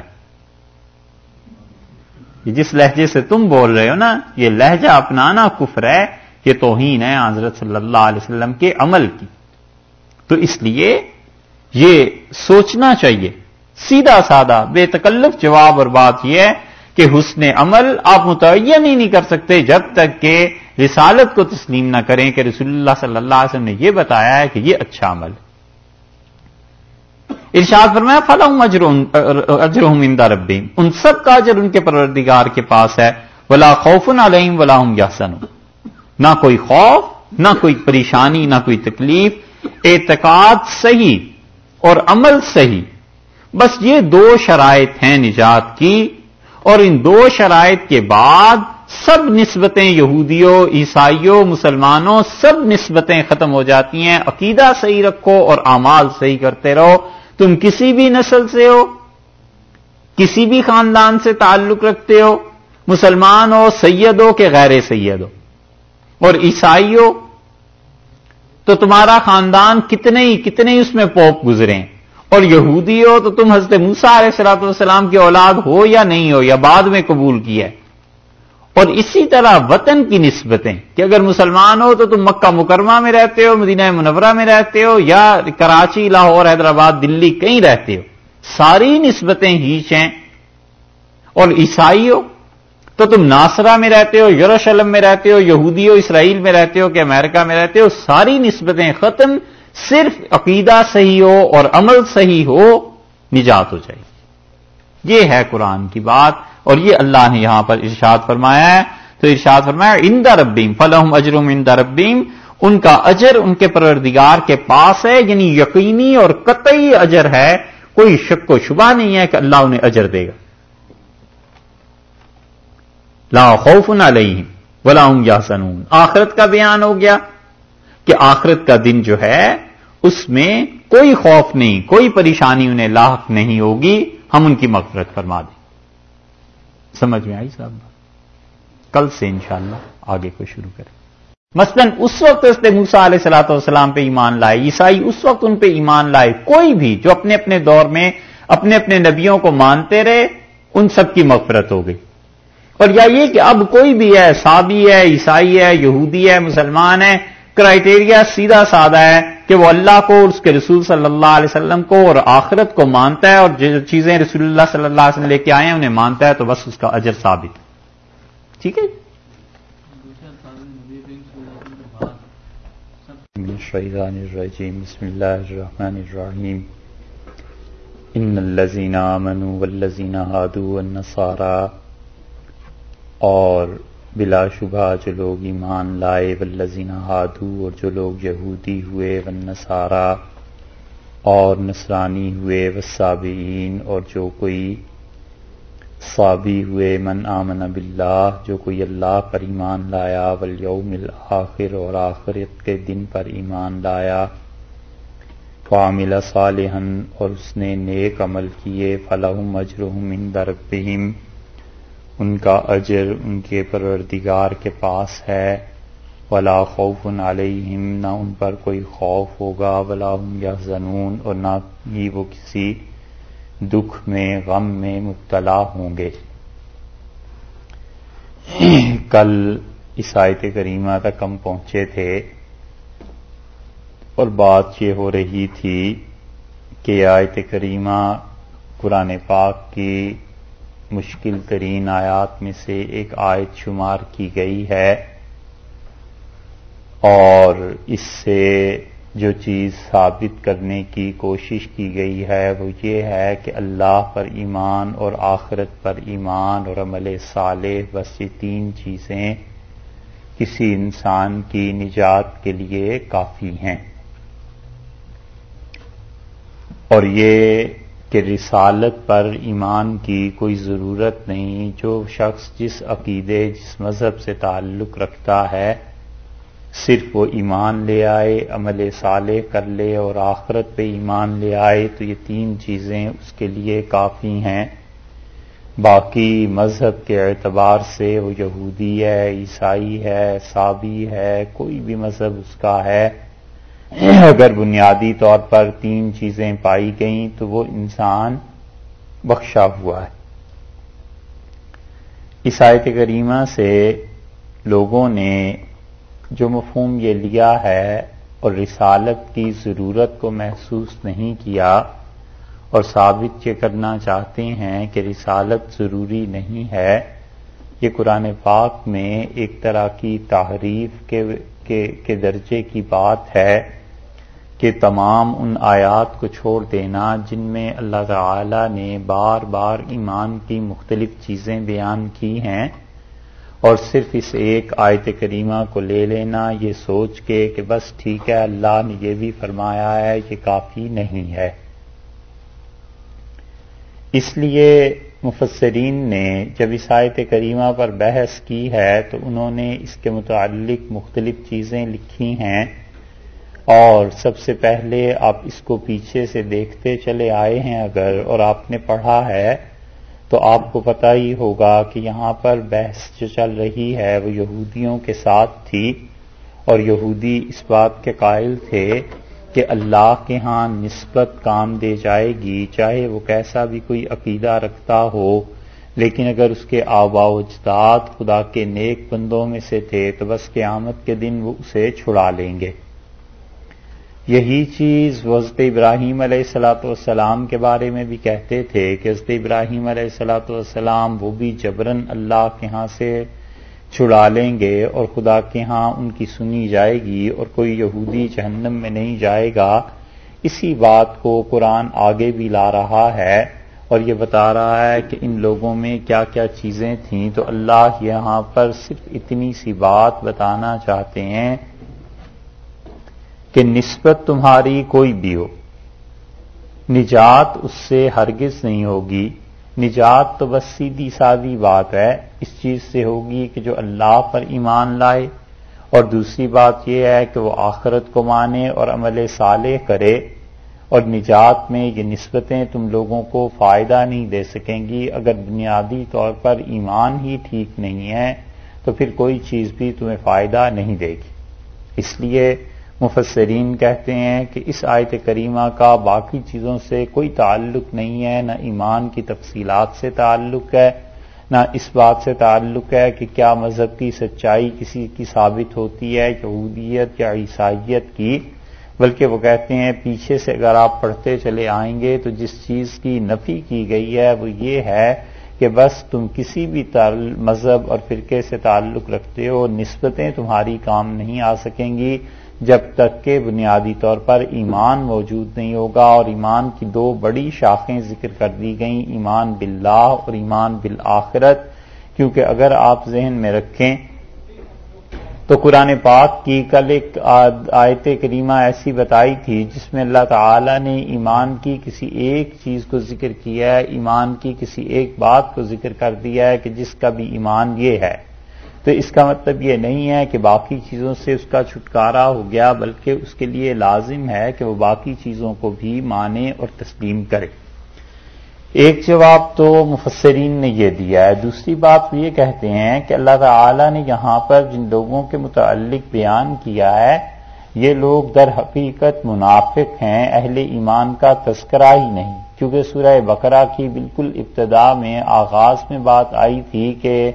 جس لہجے سے تم بول رہے ہو نا، یہ لہجہ اپنانا کفر ہے یہ توہین ہے حضرت صلی اللہ علیہ وسلم کے عمل کی۔ تو اس لیے یہ سوچنا چاہیے۔ سیدھا سادہ، بے تکلف جواب اور بات یہ ہے کہ حسن عمل آپ متعین ہی نہیں کر سکتے جب تک کہ رسالت کو تسلیم نہ کریں کہ رسول اللہ صلی اللہ علیہ وسلم نے یہ بتایا ہے کہ یہ اچھا عمل ہے۔ ارشاد فرمایا فلاں اجر اندا ربیم ان سب کا اجر ان کے پروردگار کے پاس ہے۔ ولا خوف علیم ولا ہوں یاسن نہ کوئی خوف، نہ کوئی پریشانی، نہ کوئی تکلیف۔ اعتقاد صحیح اور عمل صحیح۔ بس یہ دو شرائط ہیں نجات کی۔ اور ان دو شرائط کے بعد سب نسبتیں یہودیوں، عیسائیوں، مسلمانوں، سب نسبتیں ختم ہو جاتی ہیں۔ عقیدہ صحیح رکھو اور اعمال صحیح کرتے رہو۔ تم کسی بھی نسل سے ہو، کسی بھی خاندان سے تعلق رکھتے ہو، مسلمان ہو، سید ہو کہ غیر سید ہو، اور عیسائی ہو، تو تمہارا خاندان کتنے ہی کتنے ہی اس میں پوپ گزرے اور یہودی ہو تو تم حضرت موسا علیہ سلاۃ والسلام کی اولاد ہو یا نہیں ہو یا بعد میں قبول کیا ہے۔ اور اسی طرح وطن کی نسبتیں کہ اگر مسلمان ہو تو تم مکہ مکرمہ میں رہتے ہو، مدینہ منورہ میں رہتے ہو، یا کراچی، لاہور، حیدرآباد، دلی کہیں رہتے ہو۔ ساری نسبتیں ہیچ ہیں۔ اور عیسائی ہو تو تم ناصرہ میں رہتے ہو، یروشلم میں رہتے ہو، یہودی ہو، اسرائیل میں رہتے ہو، کہ امریکہ میں رہتے ہو، ساری نسبتیں ختم صرف عقیدہ صحیح ہو اور عمل صحیح ہو، نجات ہو جائے۔ یہ ہے قرآن کی بات۔ اور یہ اللہ نے یہاں پر ارشاد فرمایا ہے۔ تو ارشاد فرمایا ان ربیم فلحم اجرم ان ربیم۔ ان کا اجر ان کے پروردگار کے پاس ہے یعنی یقینی اور قطعی اجر ہے۔ کوئی شک و شبہ نہیں ہے کہ اللہ انہیں اجر دے گا۔ لا خوف علیہم ولا ہوں یا سنون آخرت کا بیان ہو گیا کہ آخرت کا دن جو ہے، اس میں کوئی خوف نہیں، کوئی پریشانی انہیں لاحق نہیں ہوگی۔ ہم ان کی مغفرت فرما دیں۔ سمجھ میں آئی صاحب کل سے انشاءاللہ آگے کو شروع کریں۔ مثلا اس وقت اس موسا علیہ سلاۃ والسلام پہ ایمان لائے، عیسائی اس وقت ان پہ ایمان لائے، کوئی بھی جو اپنے اپنے دور میں اپنے اپنے نبیوں کو مانتے رہے، ان سب کی مغفرت ہو گئی۔ اور یا یہ کہ اب کوئی بھی ہے سابی ہے، عیسائی ہے، یہودی ہے، مسلمان ہے کرائٹیریا سیدھا سادہ ہے کہ وہ اللہ کو اور اس کے رسول صلی اللہ علیہ وسلم کو اور آخرت کو مانتا ہے اور جو چیزیں رسول اللہ صلی اللہ علیہ وسلم لے کے آئے ہیں انہیں مانتا ہے تو بس اس کا اجر ثابت ٹھیک ہے؟ بسم اللہ الرحمن الرحیم۔ ان الذين امنوا والذين هادوا والنصارى اور بلا شبہ جو لوگ ایمان لائے، والذین ہادو اور جو لوگ یہودی ہوئے، والنصارا اور نصرانی ہوئے، والصابئین اور جو کوئی صابی ہوئے، من آمن باللہ، جو کوئی اللہ پر ایمان لایا، والیوم الاخر اور آخرت کے دن پر ایمان لایا فعامل صالحا اور اس نے نیک عمل کیے، فلہم اجرہم عند ربہم۔ ان کا اجر ان کے پروردگار کے پاس ہے۔ ولا خوف علیہم نہ ان پر کوئی خوف ہوگا، ولا ہم یا زنون اور نہ ہی وہ کسی دکھ میں، غم میں مبتلا ہوں گے۔ کل اس آیت کریمہ تک ہم پہنچے تھے، اور بات یہ ہو رہی تھی کہ آیت کریمہ قرآن پاک کی مشکل ترین آیات میں سے ایک آیت شمار کی گئی ہے اور اس سے جو چیز ثابت کرنے کی کوشش کی گئی ہے وہ یہ ہے کہ اللہ پر ایمان اور آخرت پر ایمان اور عمل صالح بس یہ تین چیزیں کسی انسان کی نجات کے لیے کافی ہیں اور یہ کہ رسالت پر ایمان کی کوئی ضرورت نہیں، جو شخص جس عقیدے، جس مذہب سے تعلق رکھتا ہے، صرف وہ ایمان لے آئے، عمل صالح کر لے اور آخرت پہ ایمان لے آئے، تو یہ تین چیزیں اس کے لیے کافی ہیں۔ باقی مذہب کے اعتبار سے وہ یہودی ہے، عیسائی ہے سابی ہے، کوئی بھی مذہب اس کا ہے۔ اگر بنیادی طور پر تین چیزیں پائی گئیں تو وہ انسان بخشا ہوا ہے۔ عیسائیت کریمہ سے لوگوں نے جو مفہوم یہ لیا ہے اور رسالت کی ضرورت کو محسوس نہیں کیا اور ثابت یہ کرنا چاہتے ہیں کہ رسالت ضروری نہیں ہے، یہ قرآن پاک میں ایک طرح کی تحریف کے درجے کی بات ہے۔ کہ تمام ان آیات کو چھوڑ دینا جن میں اللہ تعالی نے بار بار ایمان کی مختلف چیزیں بیان کی ہیں، اور صرف اس ایک آیت کریمہ کو لے لینا، یہ سوچ کے کہ بس ٹھیک ہے، اللہ نے یہ بھی فرمایا ہے، یہ کافی نہیں ہے۔ اس لیے مفسرین نے جب اس آیت کریمہ پر بحث کی ہے تو انہوں نے اس کے متعلق مختلف چیزیں لکھی ہیں۔ اور سب سے پہلے آپ اس کو پیچھے سے دیکھتے چلے آئے ہیں اگر اور آپ نے پڑھا ہے تو آپ کو پتا ہی ہوگا کہ یہاں پر بحث جو چل رہی ہے وہ یہودیوں کے ساتھ تھی اور یہودی اس بات کے قائل تھے کہ اللہ کے ہاں نسبت کام دے جائے گی، چاہے وہ کیسا بھی کوئی عقیدہ رکھتا ہو، لیکن اگر اس کے آبا و اجداد خدا کے نیک بندوں میں سے تھے تو بس قیامت کے دن وہ اسے چھڑا لیں گے۔ یہی چیز وزد ابراہیم علیہ السلاۃ والسلام کے بارے میں بھی کہتے تھے کہ حضرت ابراہیم علیہ السلاۃ والسلام وہ بھی جبرن اللہ کے ہاں سے چھڑا لیں گے اور خدا کے ہاں ان کی سنی جائے گی اور کوئی یہودی جہنم میں نہیں جائے گا۔ اسی بات کو قرآن آگے بھی لا رہا ہے اور یہ بتا رہا ہے کہ ان لوگوں میں کیا کیا چیزیں تھیں تو اللہ یہاں پر صرف اتنی سی بات بتانا چاہتے ہیں کہ نسبت تمہاری کوئی بھی ہو۔ نجات اس سے ہرگز نہیں ہوگی۔ نجات تو بس سیدھی سادی بات ہے۔ اس چیز سے ہوگی کہ جو اللہ پر ایمان لائے۔ اور دوسری بات یہ ہے کہ وہ آخرت کو مانے اور عمل صالح کرے۔ اور نجات میں یہ نسبتیں تم لوگوں کو فائدہ نہیں دے سکیں گی۔ اگر بنیادی طور پر ایمان ہی ٹھیک نہیں ہے، تو پھر کوئی چیز بھی تمہیں فائدہ نہیں دے گی۔ اس لیے مفسرین کہتے ہیں کہ اس آیت کریمہ کا باقی چیزوں سے کوئی تعلق نہیں ہے، نہ ایمان کی تفصیلات سے تعلق ہے، نہ اس بات سے تعلق ہے کہ کیا مذہب کی سچائی کسی کی ثابت ہوتی ہے، یہودیت یا عیسائیت کی، بلکہ وہ کہتے ہیں پیچھے سے اگر آپ پڑھتے چلے آئیں گے تو جس چیز کی نفی کی گئی ہے وہ یہ ہے کہ بس تم کسی بھی مذہب اور فرقے سے تعلق رکھتے ہو، نسبتیں تمہاری کام نہیں آ سکیں گی جب تک کہ بنیادی طور پر ایمان موجود نہیں ہوگا اور ایمان کی دو بڑی شاخیں ذکر کر دی گئیں، ایمان باللہ اور ایمان بالآخرت، کیونکہ اگر آپ ذہن میں رکھیں تو قرآن پاک کی کل ایک آیت کریمہ ایسی بتائی تھی جس میں اللہ تعالی نے ایمان کی کسی ایک چیز کو ذکر کیا ہے، ایمان کی کسی ایک بات کو ذکر کر دیا ہے کہ جس کا بھی ایمان یہ ہے۔ تو اس کا مطلب یہ نہیں ہے کہ باقی چیزوں سے اس کا چھٹکارا ہو گیا، بلکہ اس کے لیے لازم ہے کہ وہ باقی چیزوں کو بھی مانے اور تسلیم کرے۔ ایک جواب تو مفسرین نے یہ دیا ہے۔ دوسری بات یہ کہتے ہیں کہ اللہ تعالی نے یہاں پر جن لوگوں کے متعلق بیان کیا ہے، یہ لوگ در حقیقت منافق ہیں، اہل ایمان کا تذکرہ ہی نہیں۔ کیونکہ سورہ بقرہ کی بالکل ابتدا میں آغاز میں بات آئی تھی کہ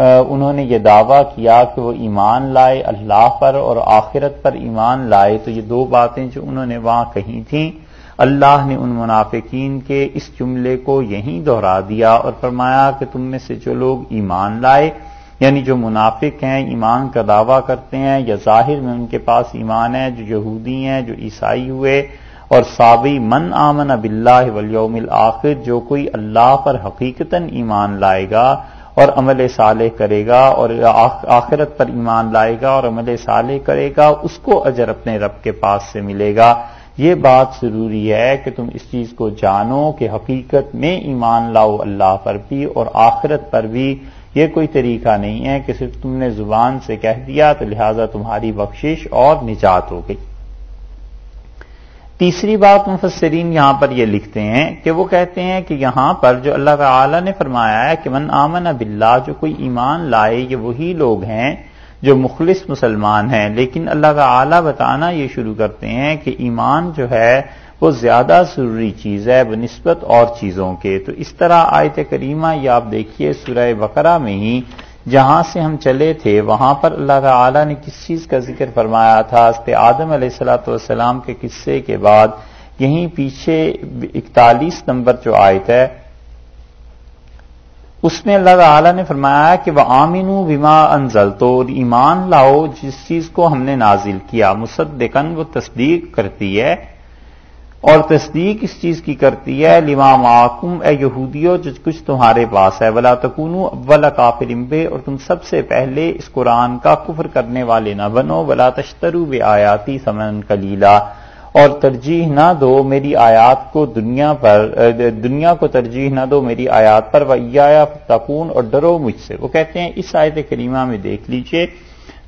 انہوں نے یہ دعویٰ کیا کہ وہ ایمان لائے، اللہ پر اور آخرت پر ایمان لائے۔ تو یہ دو باتیں جو انہوں نے وہاں کہی تھیں۔ اللہ نے ان منافقین کے اس جملے کو یہیں دہرا دیا اور فرمایا کہ تم میں سے جو لوگ ایمان لائے یعنی جو منافق ہیں، ایمان کا دعویٰ کرتے ہیں، یا ظاہر میں ان کے پاس ایمان ہے، جو یہودی ہیں، جو عیسائی ہوئے، اور صابی من آمن اب اللہ ولیوم الآخر، جو کوئی اللہ پر حقیقتاً ایمان لائے گا اور عمل صالح کرے گا اور آخرت پر ایمان لائے گا اور عمل صالح کرے گا، اس کو اجر اپنے رب کے پاس سے ملے گا۔ یہ بات ضروری ہے کہ تم اس چیز کو جانو کہ حقیقت میں ایمان لاؤ اللہ پر بھی اور آخرت پر بھی۔ یہ کوئی طریقہ نہیں ہے کہ صرف تم نے زبان سے کہہ دیا تو لہذا تمہاری بخشش اور نجات ہو گئی۔ تیسری بات مفسرین یہاں پر یہ لکھتے ہیں کہ وہ کہتے ہیں کہ یہاں پر جو اللہ تعالی نے فرمایا ہے کہ من آمن اب اللہ جو کوئی ایمان لائے، یہ وہی لوگ ہیں جو مخلص مسلمان ہیں۔ لیکن اللہ کا اعلیٰ بتانا یہ شروع کرتے ہیں کہ ایمان جو ہے، وہ زیادہ ضروری چیز ہے بہ نسبت اور چیزوں کے۔ تو اس طرح آیت کریمہ یہ آپ دیکھیے سورہ بقرہ میں ہی جہاں سے ہم چلے تھے، وہاں پر اللہ تعالی نے کس چیز کا ذکر فرمایا تھا؟ اس پہ آدم علیہ السلاۃ والسلام کے قصے کے بعد یہیں پیچھے اکتالیس نمبر جو آیت ہے، اس میں اللہ تعالی نے فرمایا کہ وہ آمین وما انزل تو ایمان لاؤ، جس چیز کو ہم نے نازل کیا مصدقن وہ تصدیق کرتی ہے۔ اور تصدیق اس چیز کی کرتی ہے، لما معکم اے یہودیو، جو کچھ تمہارے پاس ہے۔ ولا تکون اول کافر امبے اور تم سب سے پہلے اس قرآن کا کفر کرنے والے نہ بنو۔ ولا تشترو بے آیاتی سمن کلیلہ اور ترجیح نہ دو میری آیات کو دنیا پر، دنیا کو ترجیح نہ دو میری آیات پر۔ ویا تکون اور ڈرو مجھ سے۔ وہ کہتے ہیں، اس آیت کریمہ میں دیکھ لیجیے۔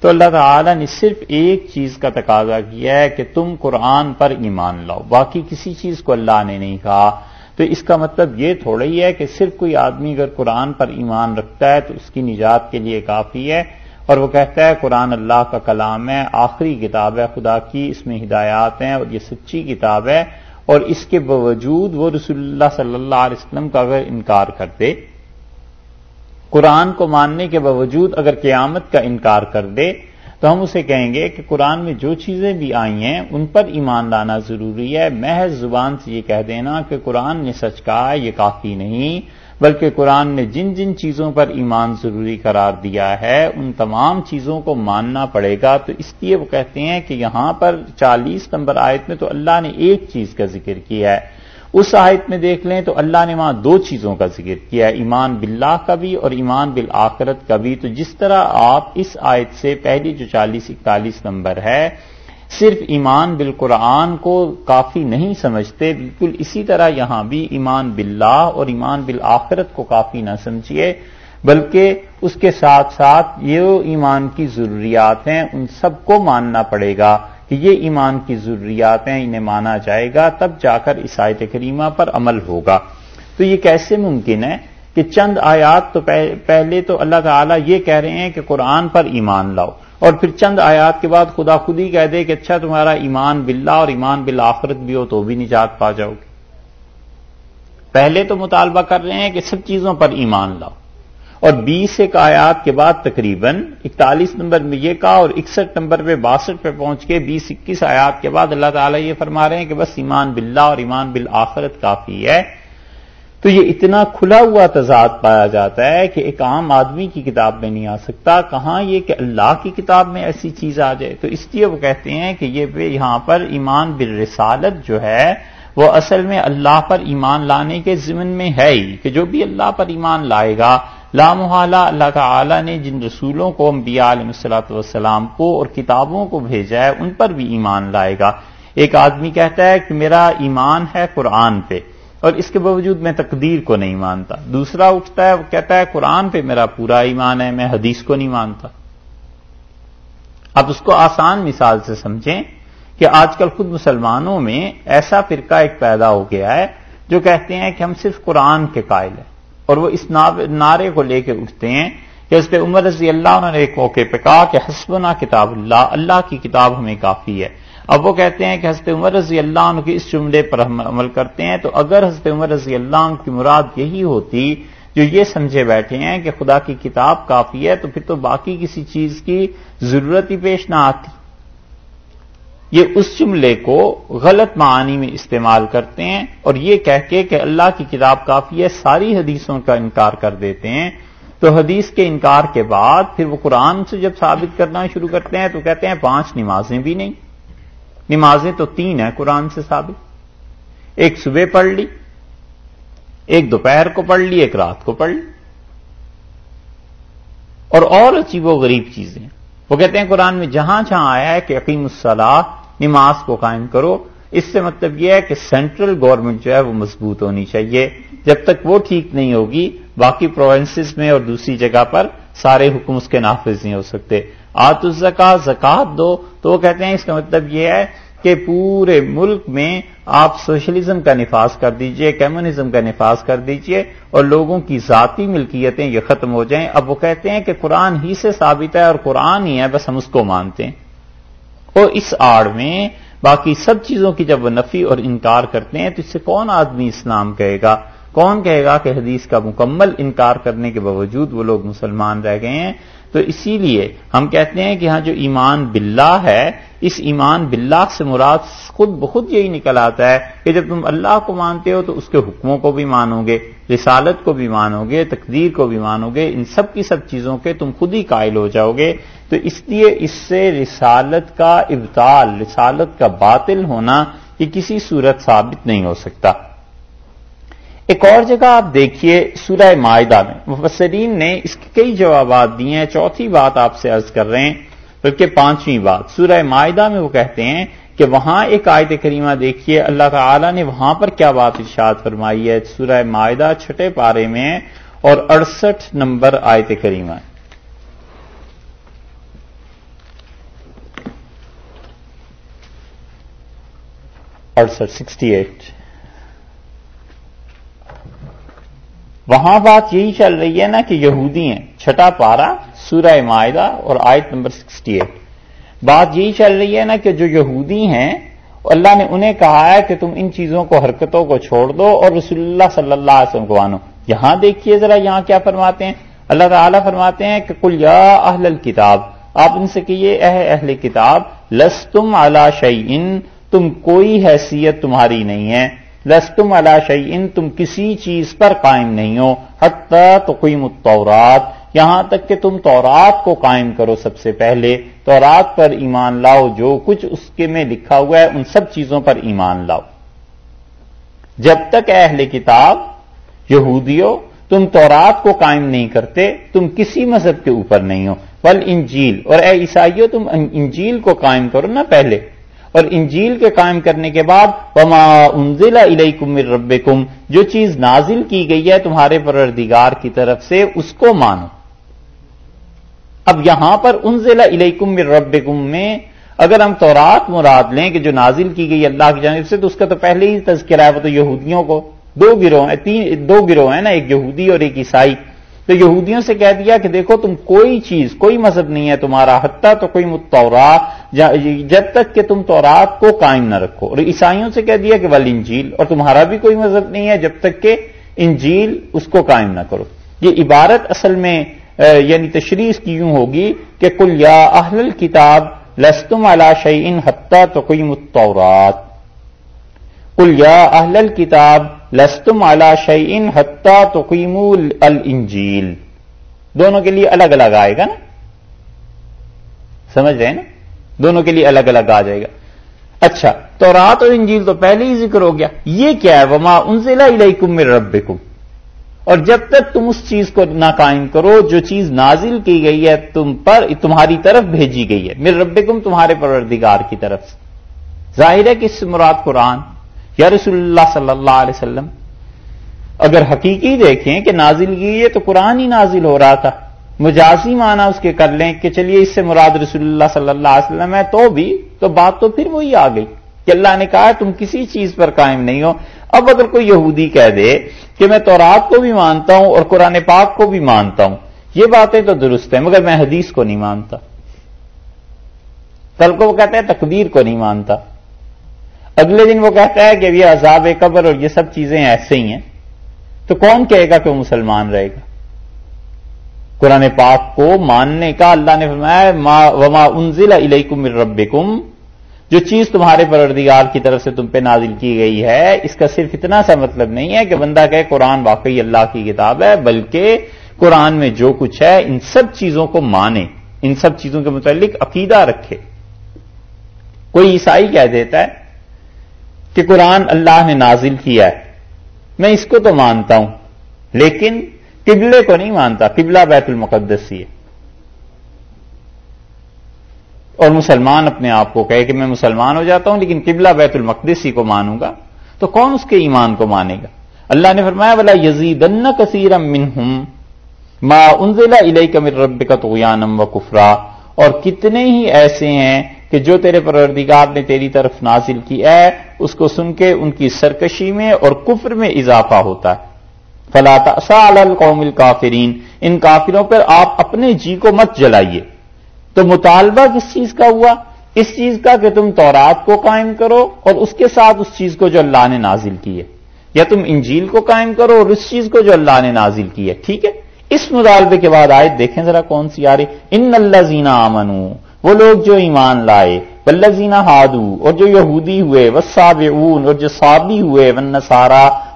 تو اللہ تعالی نے صرف ایک چیز کا تقاضا کیا ہے کہ تم قرآن پر ایمان لاؤ۔ باقی کسی چیز کو اللہ نے نہیں کہا۔ تو اس کا مطلب یہ تھوڑا ہی ہے کہ صرف کوئی آدمی اگر قرآن پر ایمان رکھتا ہے تو اس کی نجات کے لیے کافی ہے۔ اور وہ کہتا ہے قرآن اللہ کا کلام ہے، آخری کتاب ہے، خدا کی اس میں ہدایات ہیں اور یہ سچی کتاب ہے۔ اور اس کے باوجود وہ رسول اللہ صلی اللہ علیہ وسلم کا اگر انکار کرتے قرآن کو ماننے کے باوجود اگر قیامت کا انکار کر دے، تو ہم اسے کہیں گے کہ قرآن میں جو چیزیں بھی آئی ہیں، ان پر ایمان لانا ضروری ہے۔ محض زبان سے یہ کہہ دینا کہ قرآن نے سچ کہا یہ کافی نہیں، بلکہ قرآن نے جن جن چیزوں پر ایمان ضروری قرار دیا ہے، ان تمام چیزوں کو ماننا پڑے گا۔ تو اس لیے وہ کہتے ہیں کہ یہاں پر چالیس نمبر آیت میں تو اللہ نے ایک چیز کا ذکر کیا ہے۔ اس آیت میں دیکھ لیں تو اللہ نے وہاں دو چیزوں کا ذکر کیا ہے، ایمان باللہ کا بھی اور ایمان بالآخرت کا بھی۔ تو جس طرح آپ اس آیت سے پہلی جو چالیس، اکتالیس نمبر ہے، صرف ایمان بالقرآن کو کافی نہیں سمجھتے، بالکل اسی طرح یہاں بھی ایمان باللہ اور ایمان بالآخرت کو کافی نہ سمجھیے، بلکہ اس کے ساتھ ساتھ یہ ایمان کی ضروریات ہیں، ان سب کو ماننا پڑے گا۔ یہ ایمان کی ضروریات ہیں انہیں مانا جائے گا، تب جا کر عیسائیت کریمہ پر عمل ہوگا۔ تو یہ کیسے ممکن ہے کہ چند آیات تو پہلے تو اللہ تعالیٰ یہ کہہ رہے ہیں کہ قرآن پر ایمان لاؤ اور پھر چند آیات کے بعد خدا خود ہی کہہ دے کہ اچھا تمہارا ایمان باللہ اور ایمان بالآخرت بھی ہو تو بھی نجات پا جاؤ گے۔ پہلے تو مطالبہ کر رہے ہیں کہ سب چیزوں پر ایمان لاؤ۔ اور بیس ایک آیات کے بعد تقریباً اکتالیس نمبر میں یہ کہا اور اکسٹھ نمبر پہ باسٹھ پہ پہنچ کے بیس اکیس آیات کے بعد اللہ تعالیٰ یہ فرما رہے ہیں کہ بس ایمان باللہ اور ایمان بالآخرت کافی ہے۔ تو یہ اتنا کھلا ہوا تضاد پایا جاتا ہے کہ ایک عام آدمی کی کتاب میں نہیں آ سکتا، کہاں یہ کہ اللہ کی کتاب میں ایسی چیز آ جائے؟ تو اس لیے وہ کہتے ہیں کہ یہ یہاں پر ایمان بالرسالت جو ہے، وہ اصل میں اللہ پر ایمان لانے کے ضمن میں ہے ہی، کہ جو بھی اللہ پر ایمان لائے گا لامحالہ اللہ تعالی نے جن رسولوں کو انبیاء علیہ السلاۃ والسلام کو اور کتابوں کو بھیجا ہے، ان پر بھی ایمان لائے گا۔ ایک آدمی کہتا ہے کہ میرا ایمان ہے قرآن پہ اور اس کے باوجود میں تقدیر کو نہیں مانتا۔ دوسرا اٹھتا ہے، وہ کہتا ہے قرآن پہ میرا پورا ایمان ہے، میں حدیث کو نہیں مانتا۔ اب اس کو آسان مثال سے سمجھیں کہ آج کل خود مسلمانوں میں ایسا فرقہ ایک پیدا ہو گیا ہے جو کہتے ہیں کہ ہم صرف قرآن کے قائل ہیں۔ اور وہ اس نعرے کو لے کے اٹھتے ہیں کہ اس پہ عمر رضی اللہ انہوں نے ایک موقع پہ کہا کہ حسبنا کتاب اللہ اللہ کی کتاب ہمیں کافی ہے۔ اب وہ کہتے ہیں کہ حضرت عمر رضی اللہ عنہ کے اس جملے پر ہم عمل کرتے ہیں تو اگر حضرت عمر رضی اللہ عنہ کی مراد یہی ہوتی جو یہ سمجھے بیٹھے ہیں کہ خدا کی کتاب کافی ہے تو پھر تو باقی کسی چیز کی ضرورت ہی پیش نہ آتی۔ یہ اس جملے کو غلط معانی میں استعمال کرتے ہیں اور یہ کہہ کے کہ اللہ کی کتاب کافی ہے، ساری حدیثوں کا انکار کر دیتے ہیں۔ تو حدیث کے انکار کے بعد پھر وہ قرآن سے جب ثابت کرنا شروع کرتے ہیں تو کہتے ہیں پانچ نمازیں بھی نہیں۔ نمازیں تو تین ہیں قرآن سے ثابت۔ ایک صبح پڑھ لی، ایک دوپہر کو پڑھ لی، ایک رات کو پڑھ لی۔ اور اور عجیب و غریب چیزیں۔ وہ کہتے ہیں قرآن میں جہاں جہاں آیا ہے کہ عقیم الصلاح نماز کو قائم کرو۔ اس سے مطلب یہ ہے کہ سینٹرل گورنمنٹ جو ہے وہ مضبوط ہونی چاہیے۔ جب تک وہ ٹھیک نہیں ہوگی، باقی پروونسز میں اور دوسری جگہ پر سارے حکم اس کے نافذ نہیں ہو سکتے۔ آت الزکا زکات دو۔ تو وہ کہتے ہیں اس کا مطلب یہ ہے کہ پورے ملک میں آپ سوشلزم کا نفاذ کر دیجیے، کمیونزم کا نفاذ کر دیجیے اور لوگوں کی ذاتی ملکیتیں یہ ختم ہو جائیں۔ اب وہ کہتے ہیں کہ قرآن ہی سے ثابت ہے اور قرآن ہی ہے، بس ہم اس کو مانتے ہیں۔ اور اس آڑ میں باقی سب چیزوں کی جب وہ نفی اور انکار کرتے ہیں تو اس سے کون آدمی اسلام کہے گا؟ کون کہے گا کہ حدیث کا مکمل انکار کرنے کے باوجود وہ لوگ مسلمان رہ گئے ہیں؟ تو اسی لیے ہم کہتے ہیں کہ ہاں جو ایمان باللہ ہے، اس ایمان باللہ سے مراد خود بخود یہی نکل آتا ہے کہ جب تم اللہ کو مانتے ہو تو اس کے حکموں کو بھی مانو گے، رسالت کو بھی مانو گے، تقدیر کو بھی مانو گے، ان سب کی سب چیزوں کے تم خود ہی قائل ہو جاؤ گے۔ تو اس لیے اس سے رسالت کا ابتال رسالت کا باطل ہونا یہ کسی صورت ثابت نہیں ہو سکتا۔ ایک اور جگہ آپ دیکھیے سورہ معاہدہ میں۔ مفسرین نے اس کے کئی جوابات دیے ہیں، چوتھی بات آپ سے عرض کر رہے ہیں، بلکہ پانچویں بات۔ سورہ معاہدہ میں وہ کہتے ہیں کہ وہاں ایک آیت کریمہ دیکھیے، اللہ تعالی نے وہاں پر کیا بات ارشاد فرمائی ہے؟ سورہ معاہدہ چھٹے پارے میں اور اڑسٹھ نمبر آیت کریمہ اڑسٹھ، سکسٹی ایٹ۔ وہاں بات یہی چل رہی ہے نا کہ یہودی ہیں۔ چھٹا پارا سورہ معاہدہ اور آیت نمبر سکسٹی ایٹ۔ بات یہی چل رہی ہے نا کہ جو یہودی ہیں، اللہ نے انہیں کہا ہے کہ تم ان چیزوں کو، حرکتوں کو چھوڑ دو اور رسول اللہ صلی اللہ علیہ وسلم کو مانو۔ یہاں دیکھیے ذرا یہاں کیا فرماتے ہیں۔ اللہ تعالیٰ فرماتے ہیں کہ کل یا اہل الکتاب، آپ ان سے کہیے اہ اہل کتاب لس تم اعلی شعین تم کوئی حیثیت تمہاری نہیں ہے۔ لستم علا شعین تم کسی چیز پر قائم نہیں ہو، حتیٰ تو کوئی متورات یہاں تک کہ تم تورات کو قائم کرو سب سے پہلے۔ تورات پر ایمان لاؤ، جو کچھ اس کے میں لکھا ہوا ہے، ان سب چیزوں پر ایمان لاؤ۔ جب تک اہل کتاب یہودیوں تم تورات کو قائم نہیں کرتے، تم کسی مذہب کے اوپر نہیں ہو۔ بل انجیل اور اے عیسائیوں، تم انجیل کو قائم کرو نا پہلے۔ اور انجیل کے قائم کرنے کے بعد وما انزل الیکم من ربکم جو چیز نازل کی گئی ہے تمہارے پروردگار کی طرف سے، اس کو مانو۔ اب یہاں پر انزل الیکم من ربکم میں اگر ہم تورات مراد لیں کہ جو نازل کی گئی اللہ کی جانب سے، تو اس کا تو پہلے ہی تذکرہ ہے، وہ تو یہودیوں کو۔ دو گروہ ہیں، تین، دو گروہ ہیں نا، ایک یہودی اور ایک عیسائی۔ تو یہودیوں سے کہہ دیا کہ دیکھو تم کوئی چیز، کوئی مذہب نہیں ہے تمہارا، حتیٰ تو کوئی متورات جب تک کہ تم تورات کو قائم نہ رکھو۔ اور عیسائیوں سے کہہ دیا کہ ول انجیل، اور تمہارا بھی کوئی مذہب نہیں ہے جب تک کہ انجیل اس کو قائم نہ کرو۔ یہ عبارت اصل میں یعنی تشریح کی یوں ہوگی کہ کل یا اہل کتاب لستم علا شعین حتیٰ تو کوئی متورات کل یا اہل کتاب لستم اعلی شعین حتہ تو الجیل دونوں کے لیے الگ الگ آئے گا نا؟ سمجھ رہے ہیں نا؟ دونوں کے لیے الگ الگ آ جائے گا۔ اچھا تو رات اور انجیل تو پہلے ہی ذکر ہو گیا۔ یہ کیا ہے؟ وما انزلہ الیکم من ربکم اور جب تک تم اس چیز کو نہ قائم کرو، جو چیز نازل کی گئی ہے، تم پر، تمہاری طرف بھیجی گئی ہے۔ میرے رب تمہارے پروردگار کی طرف سے۔ ظاہر ہے کہ اس مراد قرآن۔ یا رسول اللہ صلی اللہ علیہ وسلم، اگر حقیقی دیکھیں کہ نازل کی ہے تو قرآن ہی نازل ہو رہا تھا، مجازی معنی اس کے کر لیں کہ چلیے اس سے مراد رسول اللہ صلی اللہ علیہ وسلم ہے، تو بھی تو بات تو پھر وہی آ گئی کہ اللہ نے کہا تم کسی چیز پر قائم نہیں ہو۔ اب اگر کوئی یہودی کہہ دے کہ میں تورات کو بھی مانتا ہوں اور قرآن پاک کو بھی مانتا ہوں، یہ باتیں تو درست ہیں، مگر میں حدیث کو نہیں مانتا۔ کل کو وہ کہتا ہے تقدیر کو نہیں مانتا۔ اگلے دن وہ کہتا ہے کہ یہ عذاب قبر اور یہ سب چیزیں ایسے ہی ہیں۔ تو کون کہے گا کہ وہ مسلمان رہے گا؟ قرآن پاک کو ماننے کا اللہ نے فرمایا وما انزل الیکم من ربکم جو چیز تمہارے پروردگار کی طرف سے تم پہ نازل کی گئی ہے، اس کا صرف اتنا سا مطلب نہیں ہے کہ بندہ کہے قرآن واقعی اللہ کی کتاب ہے، بلکہ قرآن میں جو کچھ ہے، ان سب چیزوں کو مانے، ان سب چیزوں کے متعلق عقیدہ رکھے۔ کوئی عیسائی کہہ دیتا ہے کہ قرآن اللہ نے نازل کیا ہے۔ میں اس کو تو مانتا ہوں، لیکن قبلے کو نہیں مانتا، قبلہ بیت المقدس ہی ہے۔ اور مسلمان اپنے آپ کو کہے کہ میں مسلمان ہو جاتا ہوں، لیکن قبلہ بیت المقدسی کو مانوں گا، تو کون اس کے ایمان کو مانے گا؟ اللہ نے فرمایا بلا یزید کثیر ما انزلہ علیہ کمر رب کا تو و کفرا اور کتنے ہی ایسے ہیں کہ جو تیرے پروردگار نے تیری طرف نازل کی ہے، اس کو سن کے ان کی سرکشی میں اور کفر میں اضافہ ہوتا ہے۔ فلا القوم الکافرین ان کافروں پر آپ اپنے جی کو مت جلائیے۔ تو مطالبہ کس چیز کا ہوا؟ اس چیز کا کہ تم تورات کو قائم کرو اور اس کے ساتھ اس چیز کو جو اللہ نے نازل کی ہے۔ یا تم انجیل کو قائم کرو اور اس چیز کو جو اللہ نے نازل کی ہے۔ ٹھیک ہے؟ اس مطالبے کے بعد آئے دیکھیں ذرا کون سی آ رہی۔ ان اللہ زینا آمنو وہ لوگ جو ایمان لائے بلزینہ ہادو، اور جو یہودی ہوئے وسابعون اور جو صابی ہوئے ون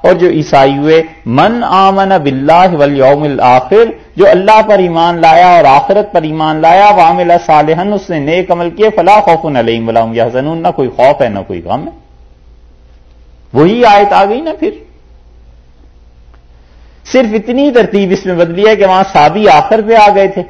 اور جو عیسائی ہوئے، من آمن باللہ والیوم الاخر، جو اللہ پر ایمان لایا اور آخرت پر ایمان لایا، وعمل صالحن اس نے نیک عمل کیے، فلا خوف علیہم ولا هم يحزنون نہ کوئی خوف ہے، نہ کوئی غم ہے۔ وہی آیت آ گئی نا پھر۔ صرف اتنی ترتیب اس میں بدلی ہے کہ وہاں صابی آخر پہ آ گئے تھے۔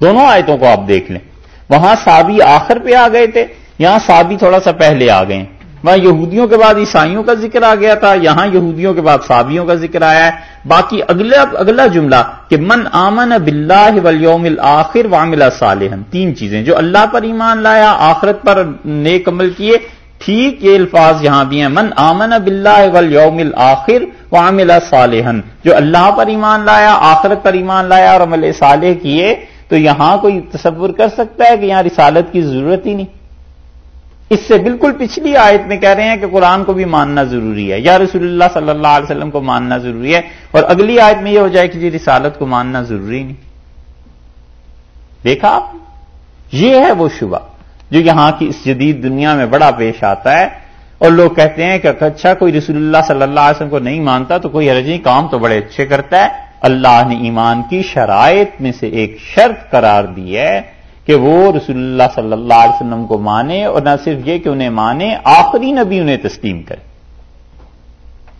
دونوں آیتوں کو آپ دیکھ لیں۔ وہاں سابی آخر پہ آ گئے تھے، یہاں سابی تھوڑا سا پہلے آ گئے۔ وہاں یہودیوں کے بعد عیسائیوں کا ذکر آ گیا تھا، یہاں یہودیوں کے بعد سابیوں کا ذکر آیا ہے۔ باقی اگلا اگلا جملہ کہ من آمن بلّہ ولیوم الآخر واملہ صالحن تین چیزیں جو اللہ پر ایمان لایا، آخرت پر نیک عمل کیے، ٹھیک یہ الفاظ یہاں بھی ہیں۔ من آمن بلّہ ولیوم الآخر واملہ صالحن جو اللہ پر ایمان لایا، آخرت پر ایمان لایا اور عمل صالح کیے تو یہاں کوئی تصور کر سکتا ہے کہ یہاں رسالت کی ضرورت ہی نہیں؟ اس سے بالکل پچھلی آیت میں کہہ رہے ہیں کہ قرآن کو بھی ماننا ضروری ہے۔ یا رسول اللہ صلی اللہ علیہ وسلم کو ماننا ضروری ہے اور اگلی آیت میں یہ ہو جائے کہ جی رسالت کو ماننا ضروری نہیں۔ دیکھا آپ؟ یہ ہے وہ شبہ جو یہاں کی اس جدید دنیا میں بڑا پیش آتا ہے اور لوگ کہتے ہیں کہ اچھا کوئی رسول اللہ صلی اللہ علیہ وسلم کو نہیں مانتا تو کوئی حرجی کام تو بڑے اچھے کرتا ہے۔ اللہ نے ایمان کی شرائط میں سے ایک شرط قرار دی ہے کہ وہ رسول اللہ صلی اللہ علیہ وسلم کو مانے اور نہ صرف یہ کہ انہیں مانے، آخری نبی انہیں تسلیم کرے۔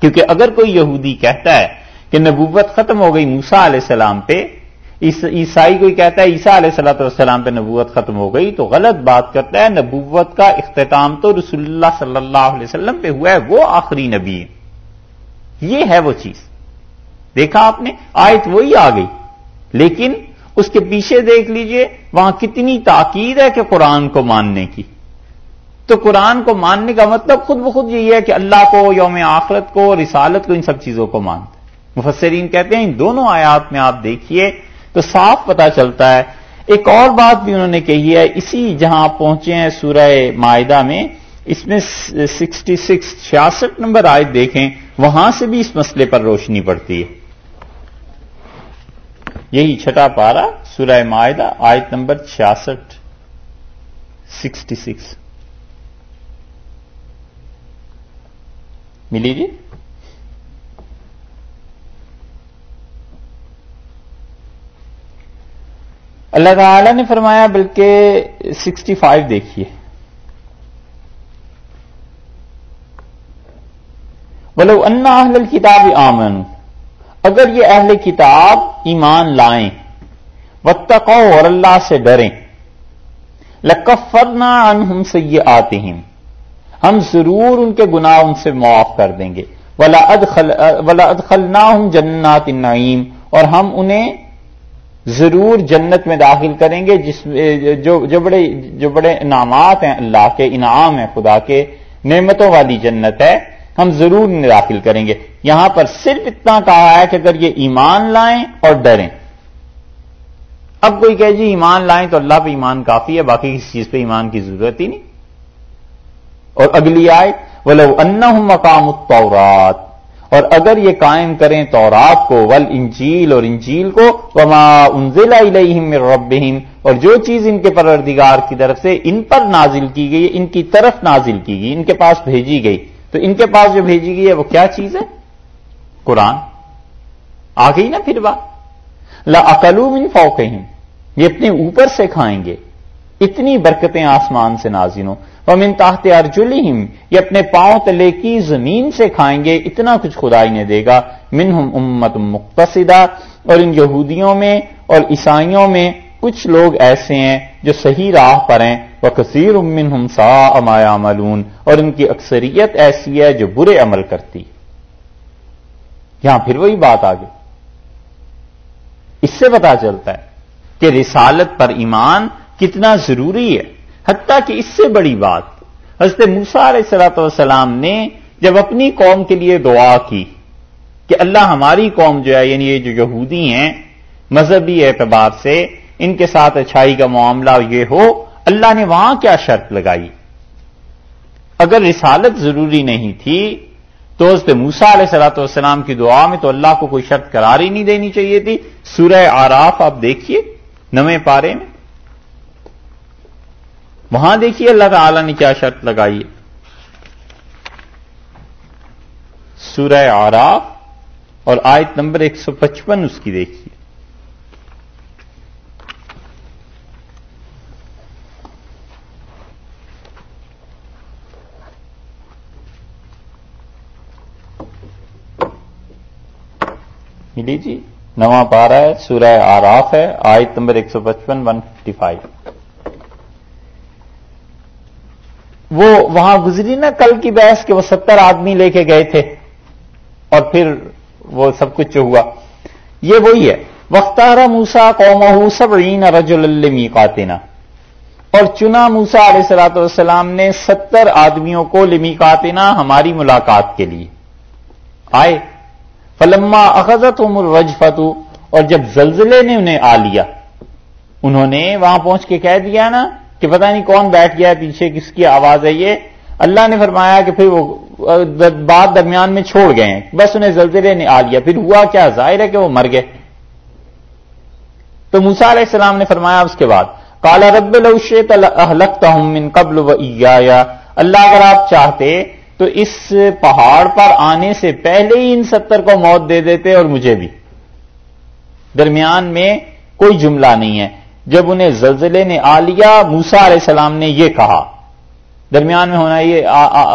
کیونکہ اگر کوئی یہودی کہتا ہے کہ نبوت ختم ہو گئی موسا علیہ السلام پہ عیسائی کوئی کہتا ہے عیسیٰ علیہ صلاح والسلام پہ نبوت ختم ہو گئی تو غلط بات کرتا ہے، نبوت کا اختتام تو رسول اللہ صلی اللہ علیہ وسلم پہ ہوا ہے، وہ آخری نبی ہے۔ یہ ہے وہ چیز۔ دیکھا آپ نے؟ آیت وہی آ گئی۔ لیکن اس کے پیچھے دیکھ لیجیے، وہاں کتنی تاکید ہے کہ قرآن کو ماننے کی۔ تو قرآن کو ماننے کا مطلب خود بخود یہی ہے کہ اللہ کو، یوم آخرت کو، رسالت کو، ان سب چیزوں کو مانتے۔ مفسرین کہتے ہیں، ان دونوں آیات میں آپ دیکھیے تو صاف پتا چلتا ہے۔ ایک اور بات بھی انہوں نے کہی ہے، اسی جہاں آپ پہنچے ہیں سورہ معاہدہ میں، اس میں سکسٹی سکس، چھیاسٹھ نمبر آیت دیکھیں، وہاں سے بھی اس مسئلے پر روشنی پڑتی ہے۔ یہی چھٹا پارا سورہ معاہدہ آیت نمبر چھیاسٹھ، سکسٹی سکس۔ ملی جی؟ اللہ تعالی نے فرمایا بلکہ سکسٹی فائیو دیکھیے۔ بولو انا اہل کتاب آمن اگر یہ اہل کتاب ایمان لائیں وتقو اور اللہ سے ڈریں، لکفرنا عنہم سیئاتہم، ہم ضرور ان کے گناہ ان سے معاف کر دیں گے، ولا ادخلناہم جنات النعیم، اور ہم انہیں ضرور جنت میں داخل کریں گے، جس جو جو بڑے جو بڑے انعامات ہیں اللہ کے، انعام ہیں خدا کے، نعمتوں والی جنت ہے۔ ہم ضرور انہیں داخل کریں گے۔ یہاں پر صرف اتنا کہا ہے کہ اگر یہ ایمان لائیں اور ڈریں۔ اب کوئی کہ جی ایمان لائیں تو اللہ پہ ایمان کافی ہے، باقی کسی چیز پہ ایمان کی ضرورت ہی نہیں۔ اور اگلی آئے وہ ان مقام التورات اور اگر یہ قائم کریں تورات کو ول انجیل اور انجیل کو، وما انزل الیہم من ربہم اور جو چیز ان کے پروردگار کی طرف سے ان پر نازل کی گئی، ان کی طرف نازل کی گئی، ان کے پاس بھیجی گئی۔ تو ان کے پاس جو بھیجی گئی ہے وہ کیا چیز ہے؟ قرآن۔ آ گئی نا پھر بات۔ لاقلو من فوقہم۔ یہ اپنے اوپر سے کھائیں گے۔ اتنی برکتیں آسمان سے نازنوں ومن تحت ارجلہم۔ یہ اپنے پاؤں تلے کی زمین سے کھائیں گے۔ اتنا کچھ خدائی نے دے گا۔ منہم امت مقتصدہ۔ اور ان یہودیوں میں اور عیسائیوں میں کچھ لوگ ایسے ہیں جو صحیح راہ پر ہیں۔ وہ کثیر امن ہم سا امایا ملون اور ان کی اکثریت ایسی ہے جو برے عمل کرتی یہاں پھر وہی بات آ گئی اس سے پتا چلتا ہے کہ رسالت پر ایمان کتنا ضروری ہے۔ حتیٰ کہ اس سے بڑی بات، حضرت موسا علیہ صلاۃ والسلام نے جب اپنی قوم کے لیے دعا کی کہ اللہ ہماری قوم جو ہے یعنی یہ جو یہودی ہیں، مذہبی اعتبار سے ان کے ساتھ اچھائی کا معاملہ یہ ہو اللہ نے وہاں کیا شرط لگائی؟ اگر رسالت ضروری نہیں تھی، تو حضرت موسا علیہ صلاۃ والسلام کی دعا میں تو اللہ کو کوئی شرط قرار ہی نہیں دینی چاہیے تھی۔ سورہ آراف آپ دیکھیے، نویں پارے میں۔ وہاں دیکھیے اللہ تعالی نے کیا شرط لگائی۔ ہے سورہ آراف اور آیت نمبر ایک سو پچپن اس کی دیکھیے۔ ملی جی نواں پارا ہے، سورہ آراف ہے، آیت نمبر ایک سو پچپن، ون ففٹی فائیو۔ وہ وہاں گزری نا، کل کی بحث کہ وہ ستر آدمی لے کے گئے تھے اور پھر وہ سب کچھ ہوا۔ یہ وہی ہے۔ وختارا موسا قوم سب رین رج المی اور چنا موسا علیہ سلاۃ والسلام نے ستر آدمیوں کو لمی ہماری ملاقات کے لیے۔ آئے فلما اخذت عمر فتو اور جب زلزلے نے انہیں آ لیا، انہوں نے وہاں پہنچ کے کہہ دیا نا کہ پتہ نہیں کون بیٹھ گیا، پیچھے کس کی آواز ہے یہ؟ اللہ نے فرمایا کہ پھر وہ بات درمیان میں چھوڑ گئے ہیں۔ بس انہیں زلزلے نے آ لیا۔ پھر ہوا کیا؟ ظاہر ہے کہ وہ مر گئے۔ تو موسا علیہ السلام نے فرمایا اس کے بعد کالا رب لوشیت ہوں من قبل و اللہ اگر آپ چاہتے تو اس پہاڑ پر آنے سے پہلے ہی ان ستر کو موت دے دیتے اور مجھے بھی۔ درمیان میں کوئی جملہ نہیں ہے۔ جب انہیں زلزلے نے آ لیا موسا علیہ السلام نے یہ کہا۔ درمیان میں ہونا یہ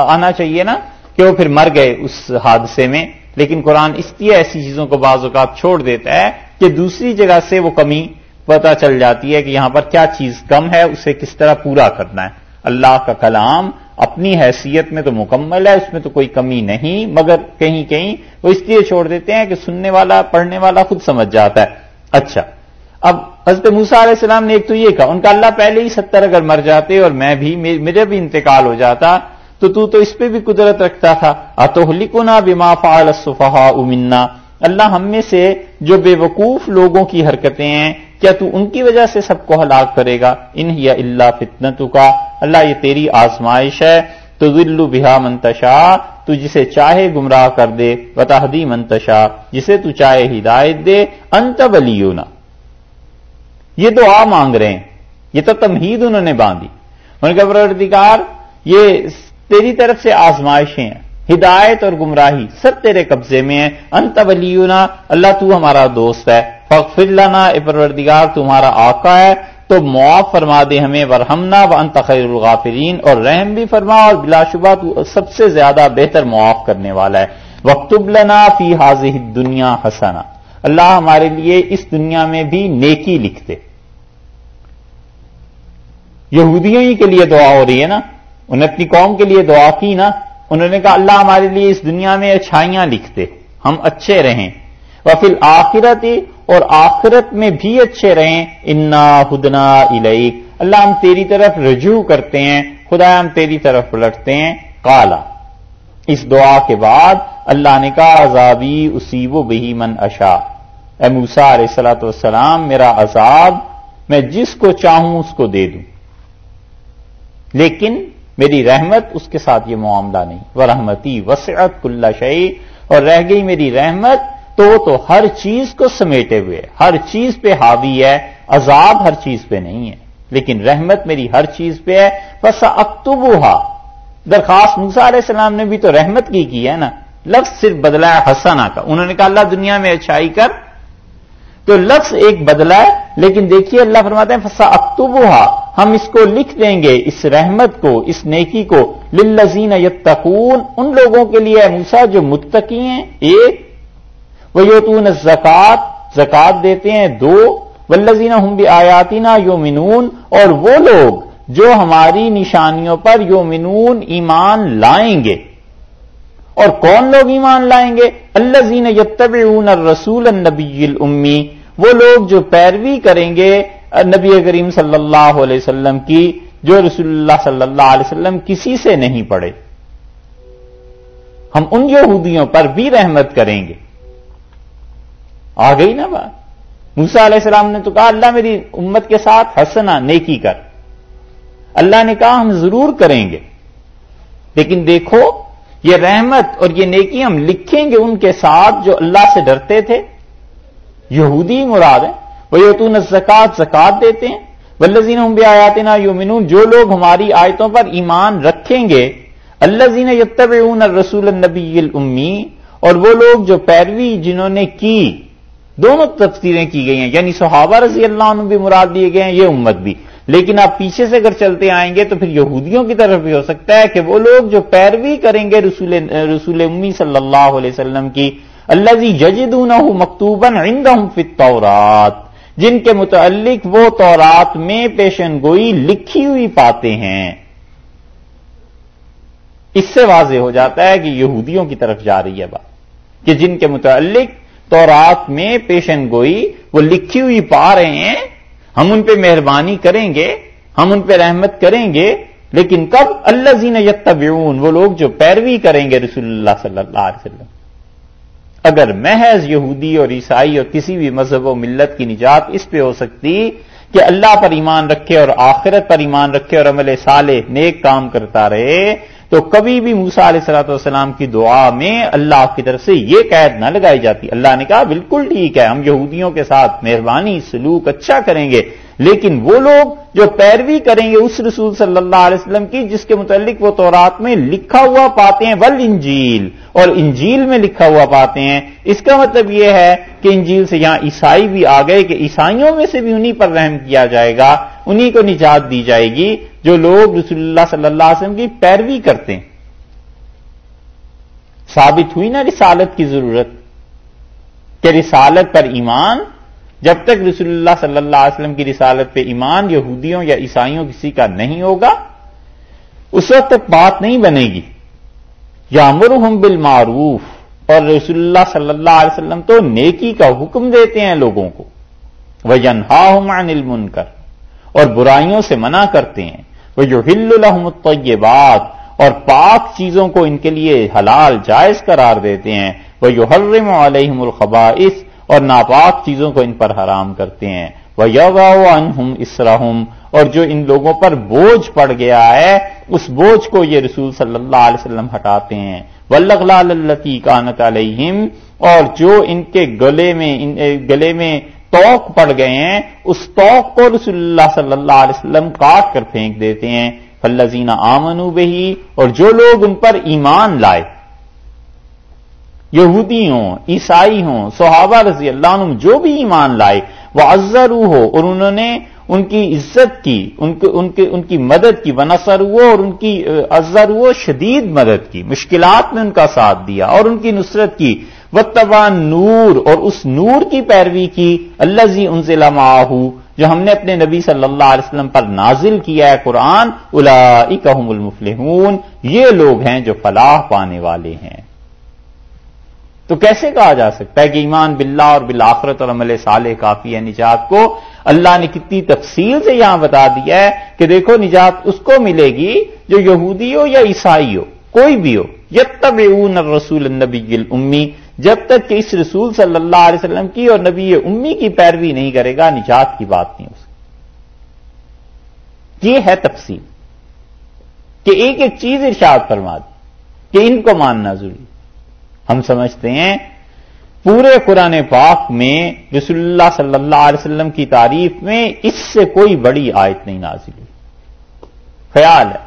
آنا چاہیے نا کہ وہ پھر مر گئے اس حادثے میں۔ لیکن قرآن اس لیے ایسی چیزوں کو بعض اوقات چھوڑ دیتا ہے کہ دوسری جگہ سے وہ کمی پتا چل جاتی ہے کہ یہاں پر کیا چیز کم ہے، اسے کس طرح پورا کرنا ہے۔ اللہ کا کلام اپنی حیثیت میں تو مکمل ہے، اس میں تو کوئی کمی نہیں، مگر کہیں کہیں وہ اس لیے چھوڑ دیتے ہیں کہ سننے والا، پڑھنے والا خود سمجھ جاتا ہے۔ اچھا اب حضرت موسا علیہ السلام نے ایک تو یہ کہا، ان کا اللہ پہلے ہی ستر اگر مر جاتے اور میں بھی، میرے بھی انتقال ہو جاتا، تو تو تو اس پہ بھی قدرت رکھتا تھا۔ اتو لکھنا بیما فعال صفحا امنا اللہ ہم میں سے جو بے وقوف لوگوں کی حرکتیں ہیں کیا تو ان کی وجہ سے سب کو ہلاک کرے گا؟ ان یا اللہ فتن کا اللہ یہ تیری آزمائش ہے۔ تو ذلو بہا منتشا تو جسے چاہے گمراہ کر دے۔ وتحدی منتشا جسے تو چاہے ہدایت دے۔ انت ولیونا۔ یہ تو آ مانگ رہے ہیں۔ یہ تو تمہید انہوں نے باندھی۔ ان کا پروردگار، یہ تیری طرف سے آزمائشیں ہیں۔ ہدایت اور گمراہی سب تیرے قبضے میں ہیں۔ انت ولینا، اللہ تو ہمارا دوست ہے۔ فخر لنا، اے پروردگار تمہارا آقا ہے۔ تو معاف فرما دے ہمیں، ورحمنا و انت خیر الغافرین۔ اور رحم بھی فرما اور بلا شبہ تو سب سے زیادہ بہتر معاف کرنے والا ہے۔ وقتب لنا فی حاضح دنیا حسنا۔ اللہ ہمارے لیے اس دنیا میں بھی نیکی لکھتے۔ یہودیوں ہی کے لیے دعا ہو رہی ہے نا؟ انہوں نے اپنی قوم کے لیے دعا کی نا؟ انہوں نے کہا، اللہ ہمارے لیے اس دنیا میں اچھائیاں لکھتے، ہم اچھے رہیں۔ وہ پھر آخرت اور آخرت میں بھی اچھے رہیں۔ انا ہدنا الیک۔ اللہ ہم تیری طرف رجوع کرتے ہیں، خدا ہم تیری طرف پلٹتے ہیں۔ کالا اس دعا کے بعد اللہ نے کہا، عذابی اسی و بہی من اشا اے موسا علیہ السلاۃ والسلام، میرا عذاب میں جس کو چاہوں اس کو دے دوں۔ لیکن میری رحمت، اس کے ساتھ یہ معاملہ نہیں۔ وہ رحمتی وسعت کل شعی اور رہ گئی میری رحمت، تو وہ تو ہر چیز کو سمیٹے ہوئے ہر چیز پہ حاوی ہے، عذاب ہر چیز پہ نہیں ہے۔ لیکن رحمت میری ہر چیز پہ ہے۔ بس اکتبوہا درخواست موسا علیہ السلام نے بھی تو رحمت کی کی ہے نا۔ لفظ صرف بدلا ہے حسنا کا۔ انہوں نے کہا اللہ دنیا میں اچھائی کر۔ تو لفظ ایک بدلا ہے، لیکن دیکھیے اللہ فرماتے ہیں فسا اکتبوہا ہم اس کو لکھ دیں گے، اس رحمت کو، اس نیکی کو۔ للزین یتقون، ان لوگوں کے لیے موسا جو متقی ہیں، ایک۔ وہ یوتون زکات زکات دیتے ہیں، دو۔ ولزین ہم بھی آیاتینا یومنون اور وہ لوگ جو ہماری نشانیوں پر یومنون ایمان لائیں گے۔ اور کون لوگ ایمان لائیں گے؟ اللہ زین یتب رسول النبی امی وہ لوگ جو پیروی کریں گے نبی کریم صلی اللہ علیہ وسلم کی جو رسول اللہ صلی اللہ علیہ وسلم کسی سے نہیں پڑے ہم ان یہودیوں پر بھی رحمت کریں گے۔ آ گئی نا بات۔ موسا علیہ السلام نے تو کہا، اللہ میری امت کے ساتھ ہنسنا نیکی کر۔ اللہ نے کہا، ہم ضرور کریں گے۔ لیکن دیکھو، یہ رحمت اور یہ نیکی ہم لکھیں گے ان کے ساتھ جو اللہ سے ڈرتے تھے۔ یہودی مراد ہیں۔ وہ یتون زکات زکات دیتے ہیں۔ ولزین آیات نا یومنون جو لوگ ہماری آیتوں پر ایمان رکھیں گے اللہ زین یتب رسول النبی امی اور وہ لوگ جو پیروی جنہوں نے کی، دونوں تفسیریں کی گئی ہیں۔ یعنی صحابہ رضی اللہ عنہ بھی مراد دیے گئے ہیں، یہ امت بھی۔ لیکن آپ پیچھے سے اگر چلتے آئیں گے تو پھر یہودیوں کی طرف بھی ہو سکتا ہے کہ وہ لوگ جو پیروی کریں گے رسول رسول امی صلی اللہ علیہ وسلم کی اللہ جی ججدون مکتوبن عندهم فی التورات جن کے متعلق وہ تورات میں پیشن گوئی لکھی ہوئی پاتے ہیں۔ اس سے واضح ہو جاتا ہے کہ یہودیوں کی طرف جا رہی ہے بات، کہ جن کے متعلق تورات میں پیشن گوئی وہ لکھی ہوئی پا رہے ہیں، ہم ان پہ مہربانی کریں گے، ہم ان پہ رحمت کریں گے، لیکن کب؟ اللہ زین یتبعون، وہ لوگ جو پیروی کریں گے رسول اللہ صلی اللہ علیہ وسلم۔ اگر محض یہودی اور عیسائی اور کسی بھی مذہب و ملت کی نجات اس پہ ہو سکتی کہ اللہ پر ایمان رکھے اور آخرت پر ایمان رکھے اور عمل صالح نیک کام کرتا رہے، تو کبھی بھی موسا علیہ صلاح والسلام کی دعا میں اللہ کی طرف سے یہ قید نہ لگائی جاتی۔ اللہ نے کہا، بالکل ٹھیک ہے، ہم یہودیوں کے ساتھ مہربانی، سلوک اچھا کریں گے۔ لیکن وہ لوگ جو پیروی کریں گے اس رسول صلی اللہ علیہ وسلم کی، جس کے متعلق وہ تورات میں لکھا ہوا پاتے ہیں ول انجیل اور انجیل میں لکھا ہوا پاتے ہیں. اس کا مطلب یہ ہے کہ انجیل سے یہاں عیسائی بھی آ گئے کہ عیسائیوں میں سے بھی انہی پر رحم کیا جائے گا، انہی کو نجات دی جائے گی جو لوگ رسول اللہ صلی اللہ علیہ وسلم کی پیروی کرتے ہیں. ثابت ہوئی نا رسالت کی ضرورت کہ رسالت پر ایمان جب تک رسول اللہ صلی اللہ علیہ وسلم کی رسالت پہ ایمان یہودیوں یا عیسائیوں کسی کا نہیں ہوگا، اس وقت تک بات نہیں بنے گی۔ یا امرحم بالمعروف، اور رسول اللہ صلی اللہ علیہ وسلم تو نیکی کا حکم دیتے ہیں لوگوں کو۔ وہ جنہا علم کر اور برائیوں سے منع کرتے ہیں۔ وہ جو ہل الحمت بات اور پاک چیزوں کو ان کے لیے حلال جائز قرار دیتے ہیں۔ وہ یو حرم علیہم الخبائث اور ناپاک چیزوں کو ان پر حرام کرتے ہیں۔ وہ یوگا انہم اسراہم اور جو ان لوگوں پر بوجھ پڑ گیا ہے، اس بوجھ کو یہ رسول صلی اللہ علیہ وسلم ہٹاتے ہیں۔ ولغلالتی کانت علیہم اور جو ان کے گلے میں، ان گلے میں توق پڑ گئے ہیں، اس توق کو رسول اللہ صلی اللہ علیہ وسلم کاٹ کر پھینک دیتے ہیں۔ فلزینہ آمنو بہی اور جو لوگ ان پر ایمان لائے یہودی ہوں، عیسائی ہوں، صحابہ رضی اللہ عنہ جو بھی ایمان لائے وہ ازرو ہو اور انہوں نے ان کی عزت کی، ان کی ان کی ان کی مدد کی ونسر ہو اور ان کی ازر ہو شدید مدد کی، مشکلات میں ان کا ساتھ دیا، اور ان کی نصرت کی وتبا نور اور اس نور کی پیروی کی اللہ زی ان سے جو ہم نے اپنے نبی صلی اللہ علیہ وسلم پر نازل کیا ہے قرآن الاکہم المفلحون، یہ لوگ ہیں جو فلاح پانے والے ہیں۔ تو کیسے کہا جا سکتا ہے کہ ایمان باللہ اور بالآخرت اور عمل صالح کافی ہے نجات کو؟ اللہ نے کتنی تفصیل سے یہاں بتا دیا ہے کہ دیکھو نجات اس کو ملے گی جو یہودی ہو یا عیسائی ہو، کوئی بھی ہو۔ یب تب رسول النبی امی جب تک کہ اس رسول صلی اللہ علیہ وسلم کی اور نبی امی کی پیروی نہیں کرے گا، نجات کی بات نہیں ہو سکتی۔ یہ ہے تفصیل۔ کہ ایک ایک چیز ارشاد فرما دی کہ ان کو ماننا ضروری۔ ہم سمجھتے ہیں، پورے قرآن پاک میں رسول اللہ صلی اللہ علیہ وسلم کی تعریف میں اس سے کوئی بڑی آیت نہیں نازل ہوئی۔ خیال ہے۔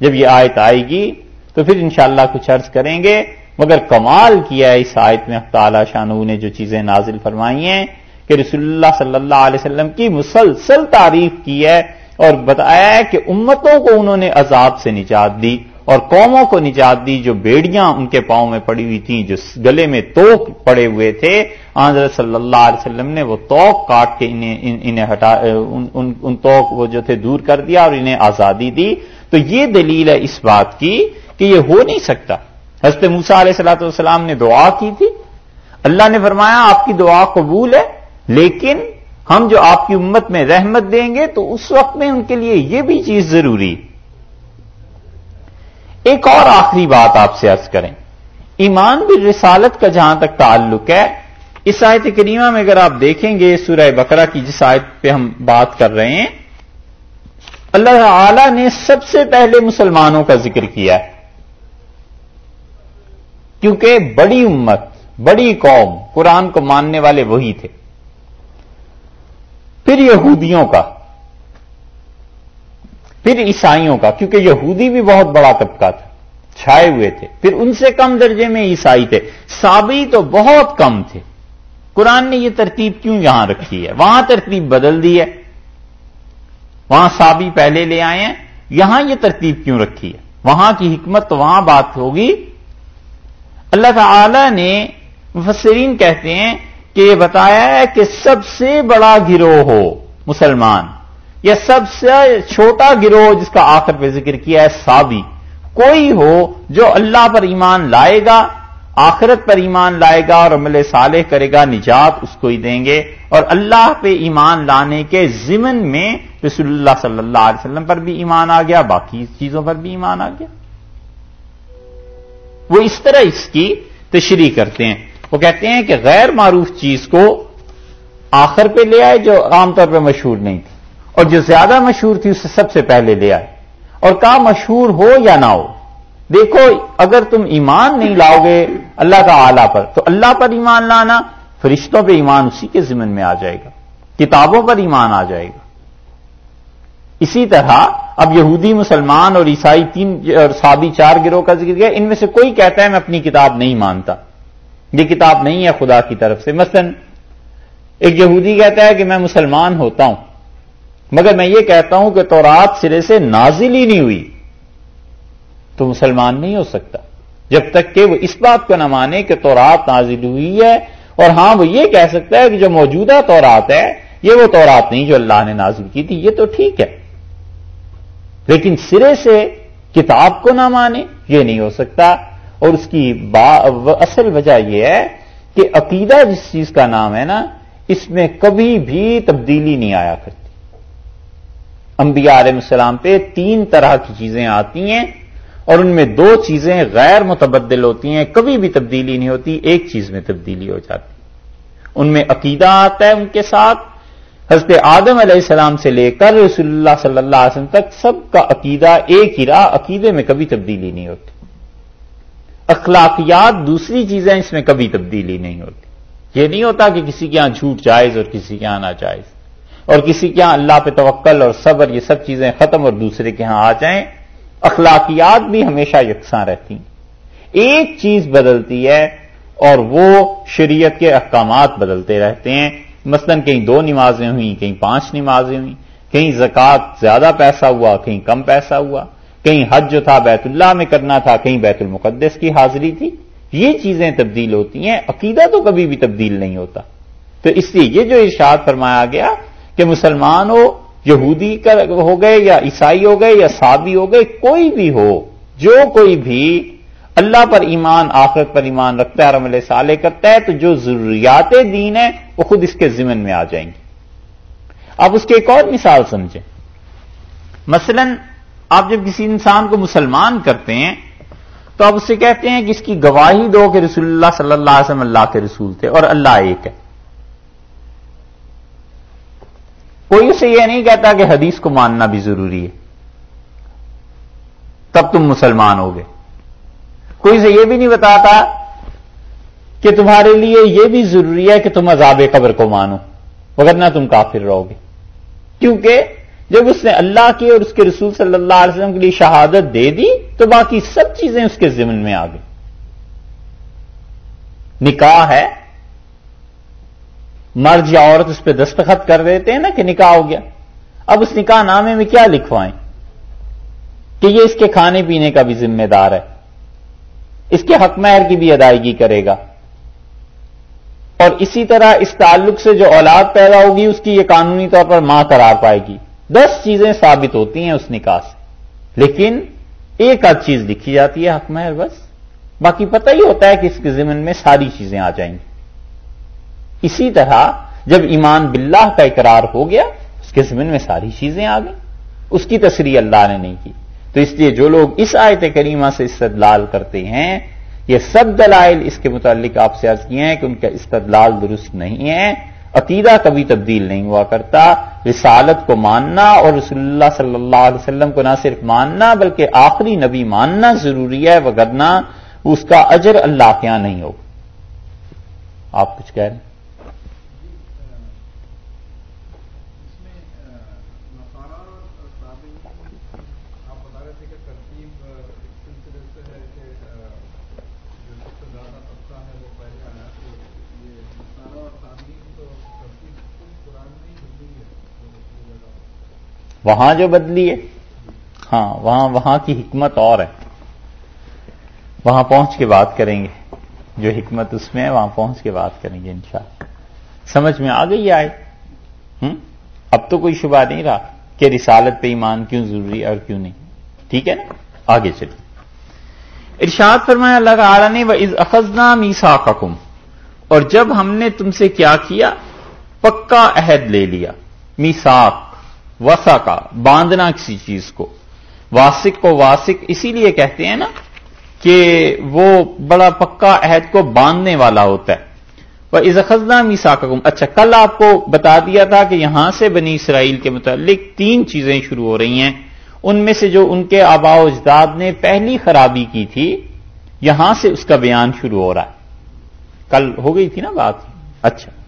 جب یہ آیت آئے گی تو پھر انشاءاللہ کچھ عرض کریں گے، مگر کمال کیا ہے اس آیت میں تعالی شانو نے جو چیزیں نازل فرمائی ہیں کہ رسول اللہ صلی اللہ علیہ وسلم کی مسلسل تعریف کی ہے اور بتایا ہے کہ امتوں کو انہوں نے عذاب سے نجات دی۔ اور قوموں کو نجات دی جو بیڑیاں ان کے پاؤں میں پڑی ہوئی تھیں جو گلے میں توک پڑے ہوئے تھے۔ آنظر صلی اللہ علیہ وسلم نے وہ توک کاٹ کے انہیں انہیں ہٹا ان, ان, ان توک وہ جو تھے دور کر دیا اور انہیں آزادی دی۔ تو یہ دلیل ہے اس بات کی کہ یہ ہو نہیں سکتا۔ حضرت موسا علیہ صلاح والسلام نے دعا کی تھی۔ اللہ نے فرمایا آپ کی دعا قبول ہے لیکن ہم جو آپ کی امت میں رحمت دیں گے تو اس وقت میں ان کے لیے یہ بھی چیز ضروری۔ ایک اور آخری بات آپ سے عرض کریں۔ ایمان بھی رسالت کا جہاں تک تعلق ہے، اس آیت کریمہ میں اگر آپ دیکھیں گے، سورہ بقرہ کی جس آیت پہ ہم بات کر رہے ہیں، اللہ تعالی نے سب سے پہلے مسلمانوں کا ذکر کیا ہے۔ کیونکہ بڑی امت، بڑی قوم، قرآن کو ماننے والے وہی تھے۔ پھر یہودیوں کا۔ پھر عیسائیوں کا، کیونکہ یہودی بھی بہت بڑا طبقہ تھا، چھائے ہوئے تھے۔ پھر ان سے کم درجے میں عیسائی تھے۔ سابی تو بہت کم تھے۔ قرآن نے یہ ترتیب کیوں یہاں رکھی ہے؟ وہاں ترتیب بدل دی ہے۔ وہاں سابی پہلے لے آئے ہیں۔ یہاں یہ ترتیب کیوں رکھی ہے؟ وہاں کی حکمت تو وہاں بات ہوگی۔ اللہ تعالی نے مفسرین کہتے ہیں کہ یہ بتایا ہے کہ سب سے بڑا گروہ ہو مسلمان۔ یا سب سے چھوٹا گروہ جس کا آخر پہ ذکر کیا ہے سابی کوئی ہو جو اللہ پر ایمان لائے گا، آخرت پر ایمان لائے گا اور عمل صالح کرے گا، نجات اس کو ہی دیں گے۔ اور اللہ پہ ایمان لانے کے ضمن میں رسول اللہ صلی اللہ علیہ وسلم پر بھی ایمان آ گیا، باقی چیزوں پر بھی ایمان آ گیا۔ وہ اس طرح اس کی تشریح کرتے ہیں۔ وہ کہتے ہیں کہ غیر معروف چیز کو آخر پہ لے آئے جو عام طور پہ مشہور نہیں تھی۔ اور جو زیادہ مشہور تھی اسے سب سے پہلے لے آئے۔ اور کہا، مشہور ہو یا نہ ہو؟ دیکھو، اگر تم ایمان نہیں لاؤ گے اللہ کا آلہ پر، تو اللہ پر ایمان لانا فرشتوں پہ ایمان اسی کے ذمن میں آ جائے گا، کتابوں پر ایمان آ جائے گا۔ اسی طرح اب یہودی، مسلمان اور عیسائی تین اور سابی چار گروہ کا ذکر کیا، ان میں سے کوئی کہتا ہے، میں اپنی کتاب نہیں مانتا۔ یہ کتاب نہیں ہے خدا کی طرف سے۔ مثلا ایک یہودی کہتا ہے کہ میں مسلمان ہوتا ہوں۔ مگر میں یہ کہتا ہوں کہ تورات سرے سے نازل ہی نہیں ہوئی۔ تو مسلمان نہیں ہو سکتا۔ جب تک کہ وہ اس بات کو نہ مانے کہ تورات نازل ہوئی ہے، اور ہاں وہ یہ کہہ سکتا ہے کہ جو موجودہ تورات ہے، یہ وہ تورات نہیں جو اللہ نے نازل کی تھی، یہ تو ٹھیک ہے۔ لیکن سرے سے کتاب کو نہ مانے، یہ نہیں ہو سکتا۔ اور اس کی اصل وجہ یہ ہے کہ عقیدہ جس چیز کا نام ہے نا، اس میں کبھی بھی تبدیلی نہیں آیا کرتی انبیاء علیہ السلام پہ تین طرح کی چیزیں آتی ہیں اور ان میں دو چیزیں غیر متبدل ہوتی ہیں، کبھی بھی تبدیلی نہیں ہوتی، ایک چیز میں تبدیلی ہو جاتی۔ ان میں عقیدہ آتا ہے ان کے ساتھ۔ حضرت آدم علیہ السلام سے لے کر رسول اللہ صلی اللہ علیہ وسلم تک سب کا عقیدہ ایک ہی رہا، عقیدے میں کبھی تبدیلی نہیں ہوتی۔ اخلاقیات دوسری چیزیں اس میں کبھی تبدیلی نہیں ہوتی۔ یہ نہیں ہوتا کہ کسی کے یہاں جھوٹ جائز اور کسی کے یہاں نہ جائز اور کسی کے یہاں اللہ پہ توکل اور صبر، یہ سب چیزیں ختم اور دوسرے کے یہاں آ جائیں، اخلاقیات بھی ہمیشہ یکساں رہتی ہیں۔ ایک چیز بدلتی ہے اور وہ شریعت کے احکامات بدلتے رہتے ہیں۔ مثلا کہیں دو نمازیں ہوئیں، کہیں پانچ نمازیں ہوئیں، کہیں زکوٰۃ زیادہ پیسہ ہوا، کہیں کم پیسہ ہوا، کہیں حج جو تھا بیت اللہ میں کرنا تھا، کہیں بیت المقدس کی حاضری تھی۔ یہ چیزیں تبدیل ہوتی ہیں، عقیدہ تو کبھی بھی تبدیل نہیں ہوتا۔ تو اس لیے یہ جو ارشاد فرمایا گیا کہ مسلمان ہو، یہودی ہو گئے یا عیسائی ہو گئے یا سابی ہو گئے، کوئی بھی ہو، جو کوئی بھی اللہ پر ایمان، آخرت پر ایمان رکھتا ہے رمل سالے کرتا ہے، تو جو ضروریات دین ہے وہ خود اس کے ذمن میں آ جائیں گے۔ آپ اس کی ایک اور مثال سمجھیں۔ مثلا آپ جب کسی انسان کو مسلمان کرتے ہیں، تو آپ اس سے کہتے ہیں کہ اس کی گواہی دو کہ رسول اللہ صلی اللہ علیہ وسلم اللہ کے رسول تھے اور اللہ ایک ہے۔ کوئی اسے یہ نہیں کہتا کہ حدیث کو ماننا بھی ضروری ہے۔ تب تم مسلمان ہو گئے کوئی اسے یہ بھی نہیں بتاتا کہ تمہارے لیے یہ بھی ضروری ہے کہ تم عذاب قبر کو مانو وغیرہ تم کافر رہو گے۔ کیونکہ جب اس نے اللہ کی اور اس کے رسول صلی اللہ علیہ وسلم کے لیے شہادت دے دی، تو باقی سب چیزیں اس کے ذمن میں آ گئی نکاح ہے۔ مرد یا عورت اس پہ دستخط کر دیتے ہیں نا کہ نکاح ہو گیا۔ اب اس نکاح نامے میں کیا لکھوائیں؟ کہ یہ اس کے کھانے پینے کا بھی ذمہ دار ہے۔ اس کے حق مہر کی بھی ادائیگی کرے گا۔ اور اسی طرح اس تعلق سے جو اولاد پیدا ہوگی، اس کی یہ قانونی طور پر ماں قرار پائے گی۔ دس چیزیں ثابت ہوتی ہیں اس نکاح سے۔ لیکن ایک آدھ چیز لکھی جاتی ہے حق مہر، بس۔ باقی پتہ ہی ہوتا ہے کہ اس کے ذمن میں ساری چیزیں آ جائیں۔ گی اسی طرح جب ایمان باللہ کا اقرار ہو گیا، اس کے ذمن میں ساری چیزیں آ گئیں۔ اس کی تصریح اللہ نے نہیں کی۔ تو اس لیے جو لوگ اس آیت کریمہ سے استدلال کرتے ہیں، یہ سب دلائل اس کے متعلق آپ سے عرض کیے ہیں کہ ان کا استدلال درست نہیں ہے۔ عقیدہ کبھی تبدیل نہیں ہوا کرتا۔ رسالت کو ماننا اور رسول اللہ صلی اللہ علیہ وسلم کو نہ صرف ماننا بلکہ آخری نبی ماننا ضروری ہے وگرنا اس کا اجر اللہ کے یہاں نہیں ہوگا۔ آپ کچھ کہہ رہے ہیں؟ وہاں جو بدلی ہے۔ ہاں وہاں وہاں کی حکمت اور ہے۔ وہاں پہنچ کے بات کریں گے۔ جو حکمت اس میں ہے، وہاں پہنچ کے بات کریں گے انشاءاللہ۔ سمجھ میں آ گئی آئے؟ ہوں اب تو کوئی شبہ نہیں رہا کہ رسالت پہ ایمان کیوں ضروری ہے اور کیوں نہیں۔ ٹھیک ہے نا؟ آگے چلیے ارشاد فرمایا، اللہ تعالی نے وہ اخذنا میسا اور جب ہم نے تم سے کیا کیا، پکا عہد لے لیا۔ میساک وسا کا، باندھنا کسی چیز کو۔ واسک کو واسک اسی لیے کہتے ہیں نا کہ وہ بڑا پکا عہد کو باندھنے والا ہوتا ہے۔ وہ ازخذہ میسا اچھا کل آپ کو بتا دیا تھا کہ یہاں سے بنی اسرائیل کے متعلق تین چیزیں شروع ہو رہی ہیں۔ ان میں سے جو ان کے آبا و اجداد نے پہلی خرابی کی تھی، یہاں سے اس کا بیان شروع ہو رہا ہے۔ کل ہو گئی تھی نا بات۔ اچھا۔